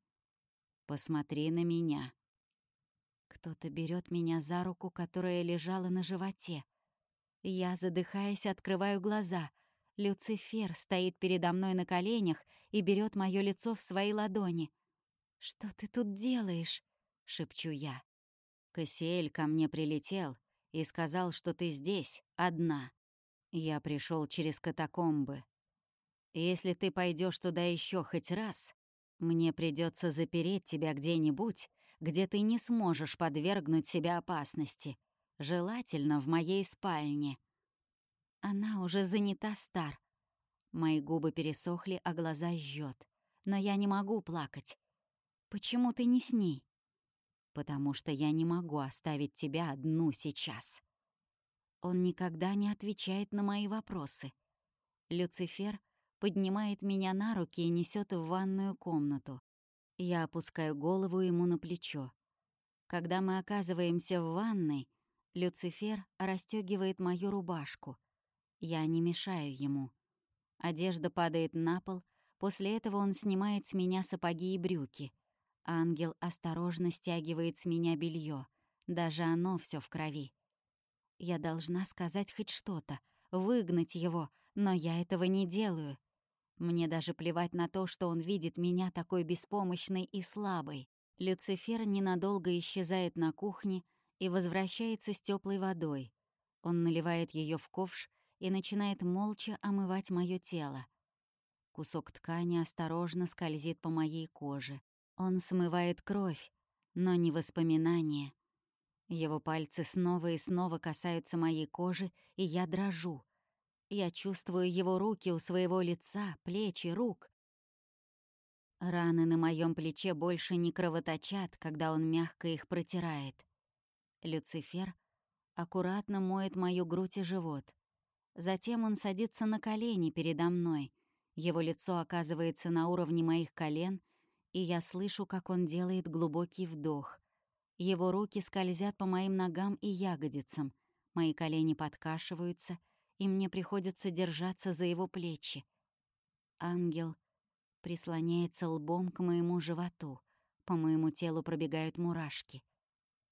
посмотри на меня. Кто-то берет меня за руку, которая лежала на животе. Я, задыхаясь, открываю глаза — Люцифер стоит передо мной на коленях и берет мое лицо в свои ладони. «Что ты тут делаешь?» — шепчу я. Кассиэль ко мне прилетел и сказал, что ты здесь, одна. Я пришел через катакомбы. Если ты пойдешь туда еще хоть раз, мне придется запереть тебя где-нибудь, где ты не сможешь подвергнуть себя опасности, желательно в моей спальне. Она уже занята стар. Мои губы пересохли, а глаза жжет. Но я не могу плакать. Почему ты не с ней? Потому что я не могу оставить тебя одну сейчас. Он никогда не отвечает на мои вопросы. Люцифер поднимает меня на руки и несет в ванную комнату. Я опускаю голову ему на плечо. Когда мы оказываемся в ванной, Люцифер расстегивает мою рубашку — я не мешаю ему. Одежда падает на пол, после этого он снимает с меня сапоги и брюки. Ангел осторожно стягивает с меня белье, даже оно все в крови. Я должна сказать хоть что-то, выгнать его, но я этого не делаю. Мне даже плевать на то, что он видит меня такой беспомощной и слабой. Люцифер ненадолго исчезает на кухне и возвращается с теплой водой. Он наливает ее в ковш и начинает молча омывать мое тело. Кусок ткани осторожно скользит по моей коже. Он смывает кровь, но не воспоминания. Его пальцы снова и снова касаются моей кожи, и я дрожу. Я чувствую его руки у своего лица, плечи, рук. Раны на моем плече больше не кровоточат, когда он мягко их протирает. Люцифер аккуратно моет мою грудь и живот. Затем он садится на колени передо мной. Его лицо оказывается на уровне моих колен, и я слышу, как он делает глубокий вдох. Его руки скользят по моим ногам и ягодицам. Мои колени подкашиваются, и мне приходится держаться за его плечи. Ангел прислоняется лбом к моему животу. По моему телу пробегают мурашки.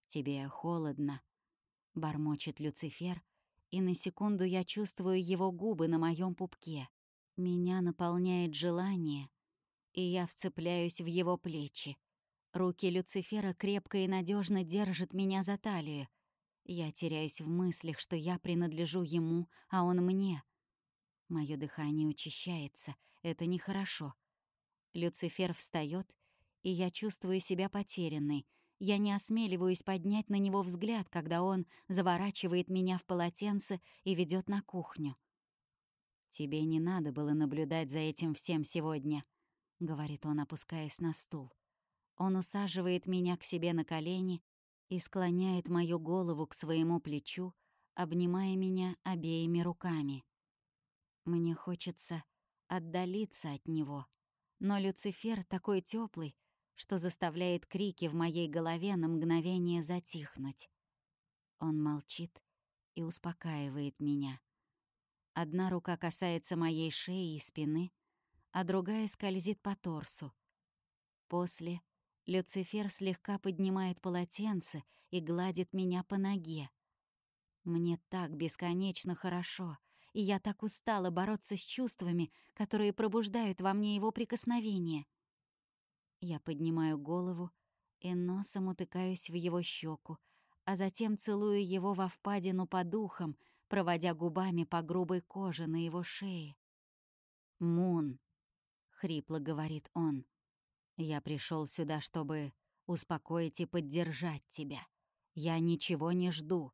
«Тебе холодно», — бормочет Люцифер, и на секунду я чувствую его губы на моем пупке. Меня наполняет желание, и я вцепляюсь в его плечи. Руки Люцифера крепко и надежно держат меня за талию. Я теряюсь в мыслях, что я принадлежу ему, а он мне. Мое дыхание учащается, это нехорошо. Люцифер встает, и я чувствую себя потерянной. Я не осмеливаюсь поднять на него взгляд, когда он заворачивает меня в полотенце и ведет на кухню. «Тебе не надо было наблюдать за этим всем сегодня», — говорит он, опускаясь на стул. Он усаживает меня к себе на колени и склоняет мою голову к своему плечу, обнимая меня обеими руками. Мне хочется отдалиться от него — но Люцифер такой теплый, что заставляет крики в моей голове на мгновение затихнуть. Он молчит и успокаивает меня. Одна рука касается моей шеи и спины, а другая скользит по торсу. После Люцифер слегка поднимает полотенце и гладит меня по ноге. Мне так бесконечно хорошо — и я так устала бороться с чувствами, которые пробуждают во мне его прикосновение. Я поднимаю голову и носом утыкаюсь в его щеку, а затем целую его во впадину по духам, проводя губами по грубой коже на его шее. «Мун», — хрипло говорит он, — «я пришел сюда, чтобы успокоить и поддержать тебя. Я ничего не жду».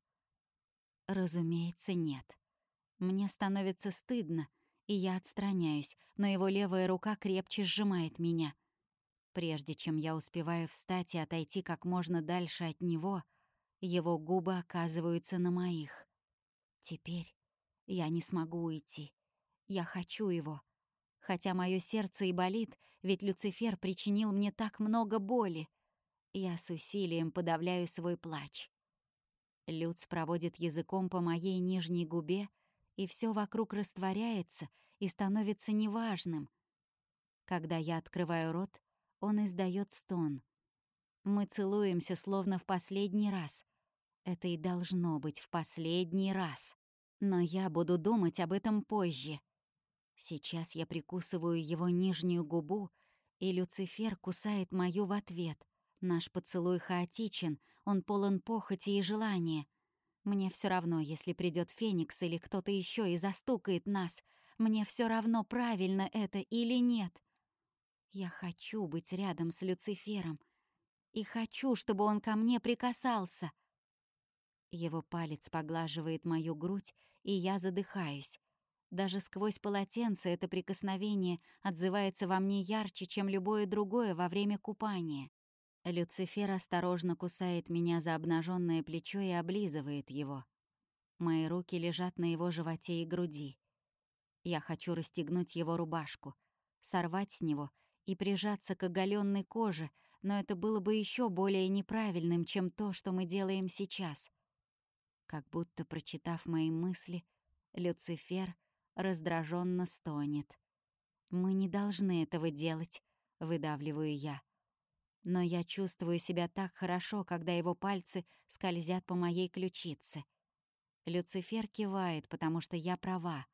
«Разумеется, нет. Мне становится стыдно, и я отстраняюсь, но его левая рука крепче сжимает меня. Прежде чем я успеваю встать и отойти как можно дальше от него, его губы оказываются на моих. Теперь я не смогу уйти. Я хочу его. Хотя мое сердце и болит, ведь Люцифер причинил мне так много боли. Я с усилием подавляю свой плач. Люц проводит языком по моей нижней губе, и все вокруг растворяется и становится неважным. Когда я открываю рот, он издает стон. Мы целуемся словно в последний раз. Это и должно быть в последний раз. Но я буду думать об этом позже. Сейчас я прикусываю его нижнюю губу, и Люцифер кусает мою в ответ. Наш поцелуй хаотичен, он полон похоти и желания — мне все равно, если придет Феникс или кто-то еще и застукает нас. Мне все равно, правильно это или нет. Я хочу быть рядом с Люцифером. И хочу, чтобы он ко мне прикасался. Его палец поглаживает мою грудь, и я задыхаюсь. Даже сквозь полотенце это прикосновение отзывается во мне ярче, чем любое другое во время купания. Люцифер осторожно кусает меня за обнаженное плечо и облизывает его. Мои руки лежат на его животе и груди. Я хочу расстегнуть его рубашку, сорвать с него и прижаться к оголенной коже, но это было бы еще более неправильным, чем то, что мы делаем сейчас. Как будто, прочитав мои мысли, Люцифер раздраженно стонет. «Мы не должны этого делать», — выдавливаю я. Но я чувствую себя так хорошо, когда его пальцы скользят по моей ключице. Люцифер кивает, потому что я права,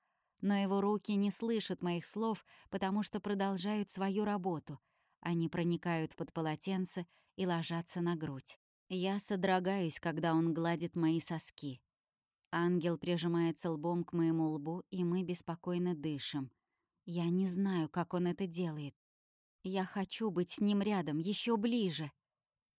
но его руки не слышат моих слов, потому что продолжают свою работу. Они проникают под полотенце и ложатся на грудь. Я содрогаюсь, когда он гладит мои соски. Ангел прижимается лбом к моему лбу, и мы беспокойно дышим. Я не знаю, как он это делает. Я хочу быть с ним рядом, еще ближе.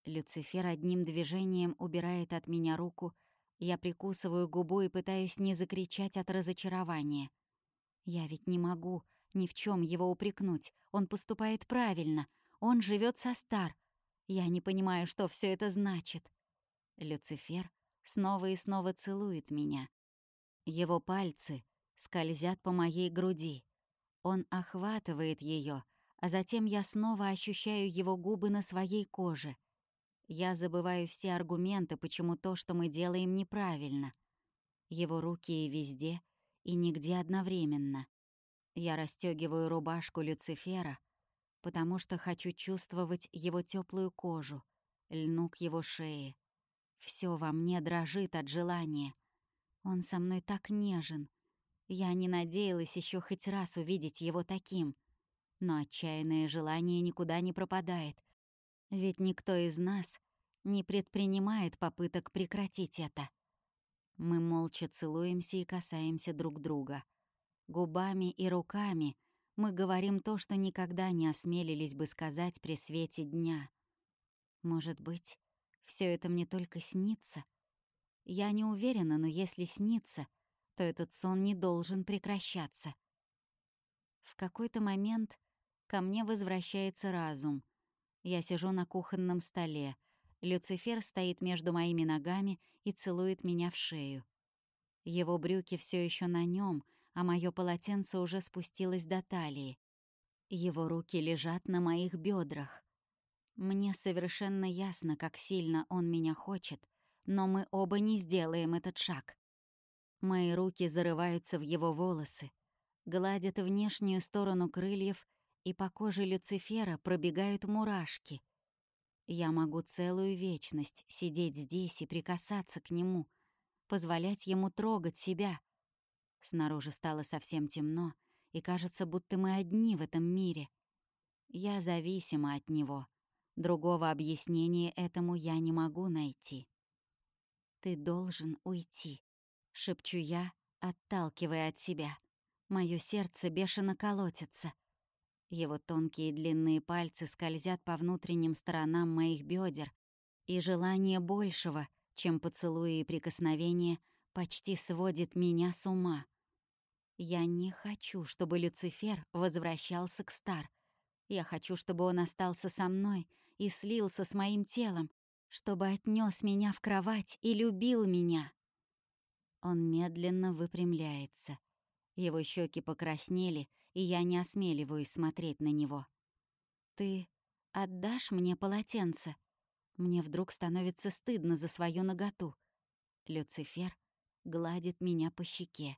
Люцифер одним движением убирает от меня руку. Я прикусываю губу и пытаюсь не закричать от разочарования. Я ведь не могу ни в чем его упрекнуть. Он поступает правильно. Он живет со Стар. Я не понимаю, что все это значит. Люцифер снова и снова целует меня. Его пальцы скользят по моей груди. Он охватывает ее, а затем я снова ощущаю его губы на своей коже. Я забываю все аргументы, почему то, что мы делаем, неправильно. Его руки и везде, и нигде одновременно. Я расстегиваю рубашку Люцифера, потому что хочу чувствовать его теплую кожу, льну к его шее. Все во мне дрожит от желания. Он со мной так нежен. Я не надеялась еще хоть раз увидеть его таким. Но отчаянное желание никуда не пропадает. Ведь никто из нас не предпринимает попыток прекратить это. Мы молча целуемся и касаемся друг друга. Губами и руками мы говорим то, что никогда не осмелились бы сказать при свете дня. Может быть, все это мне только снится? Я не уверена, но если снится, то этот сон не должен прекращаться. В какой-то момент ко мне возвращается разум. Я сижу на кухонном столе, Люцифер стоит между моими ногами и целует меня в шею. Его брюки все еще на нем, а мое полотенце уже спустилось до талии. Его руки лежат на моих бедрах. Мне совершенно ясно, как сильно он меня хочет, но мы оба не сделаем этот шаг. Мои руки зарываются в его волосы, гладят внешнюю сторону крыльев, и по коже Люцифера пробегают мурашки. Я могу целую вечность сидеть здесь и прикасаться к нему, позволять ему трогать себя. Снаружи стало совсем темно, и кажется, будто мы одни в этом мире. Я зависима от него. Другого объяснения этому я не могу найти. «Ты должен уйти», — шепчу я, отталкивая от себя. Моё сердце бешено колотится — его тонкие длинные пальцы скользят по внутренним сторонам моих бедер, и желание большего, чем поцелуи и прикосновения, почти сводит меня с ума. Я не хочу, чтобы Люцифер возвращался к Стар. Я хочу, чтобы он остался со мной и слился с моим телом, чтобы отнес меня в кровать и любил меня. Он медленно выпрямляется. Его щеки покраснели, и я не осмеливаюсь смотреть на него. «Ты отдашь мне полотенце?» Мне вдруг становится стыдно за свою наготу. Люцифер гладит меня по щеке.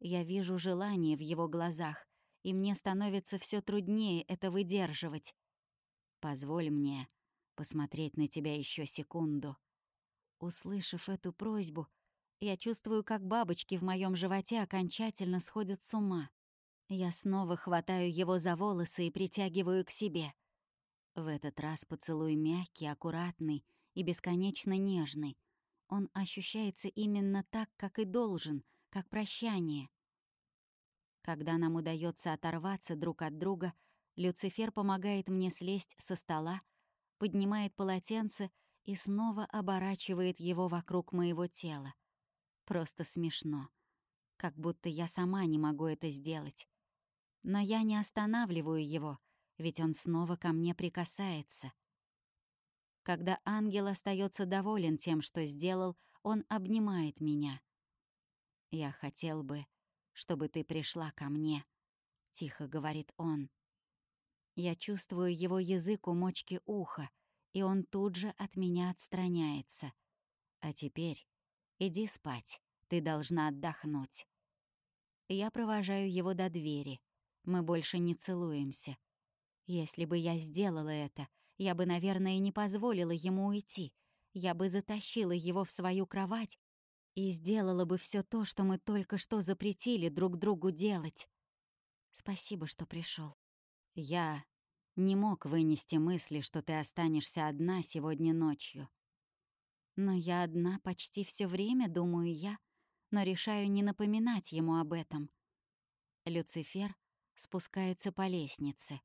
Я вижу желание в его глазах, и мне становится все труднее это выдерживать. Позволь мне посмотреть на тебя еще секунду. Услышав эту просьбу, я чувствую, как бабочки в моем животе окончательно сходят с ума. Я снова хватаю его за волосы и притягиваю к себе. В этот раз поцелуй мягкий, аккуратный и бесконечно нежный. Он ощущается именно так, как и должен, как прощание. Когда нам удается оторваться друг от друга, Люцифер помогает мне слезть со стола, поднимает полотенце и снова оборачивает его вокруг моего тела. Просто смешно. Как будто я сама не могу это сделать. Но я не останавливаю его, ведь он снова ко мне прикасается. Когда ангел остается доволен тем, что сделал, он обнимает меня. «Я хотел бы, чтобы ты пришла ко мне», — тихо говорит он. Я чувствую его язык у мочки уха, и он тут же от меня отстраняется. А теперь иди спать, ты должна отдохнуть. Я провожаю его до двери. Мы больше не целуемся. Если бы я сделала это, я бы, наверное, не позволила ему уйти. Я бы затащила его в свою кровать и сделала бы все то, что мы только что запретили друг другу делать. Спасибо, что пришел. Я не мог вынести мысли, что ты останешься одна сегодня ночью. Но я одна почти все время, думаю я, но решаю не напоминать ему об этом. Люцифер спускается по лестнице.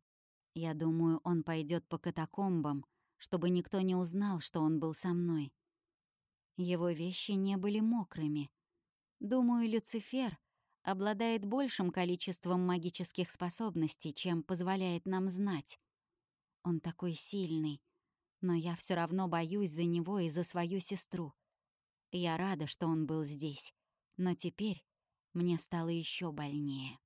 Я думаю, он пойдет по катакомбам, чтобы никто не узнал, что он был со мной. Его вещи не были мокрыми. Думаю, Люцифер обладает большим количеством магических способностей, чем позволяет нам знать. Он такой сильный, но я все равно боюсь за него и за свою сестру. Я рада, что он был здесь, но теперь мне стало еще больнее.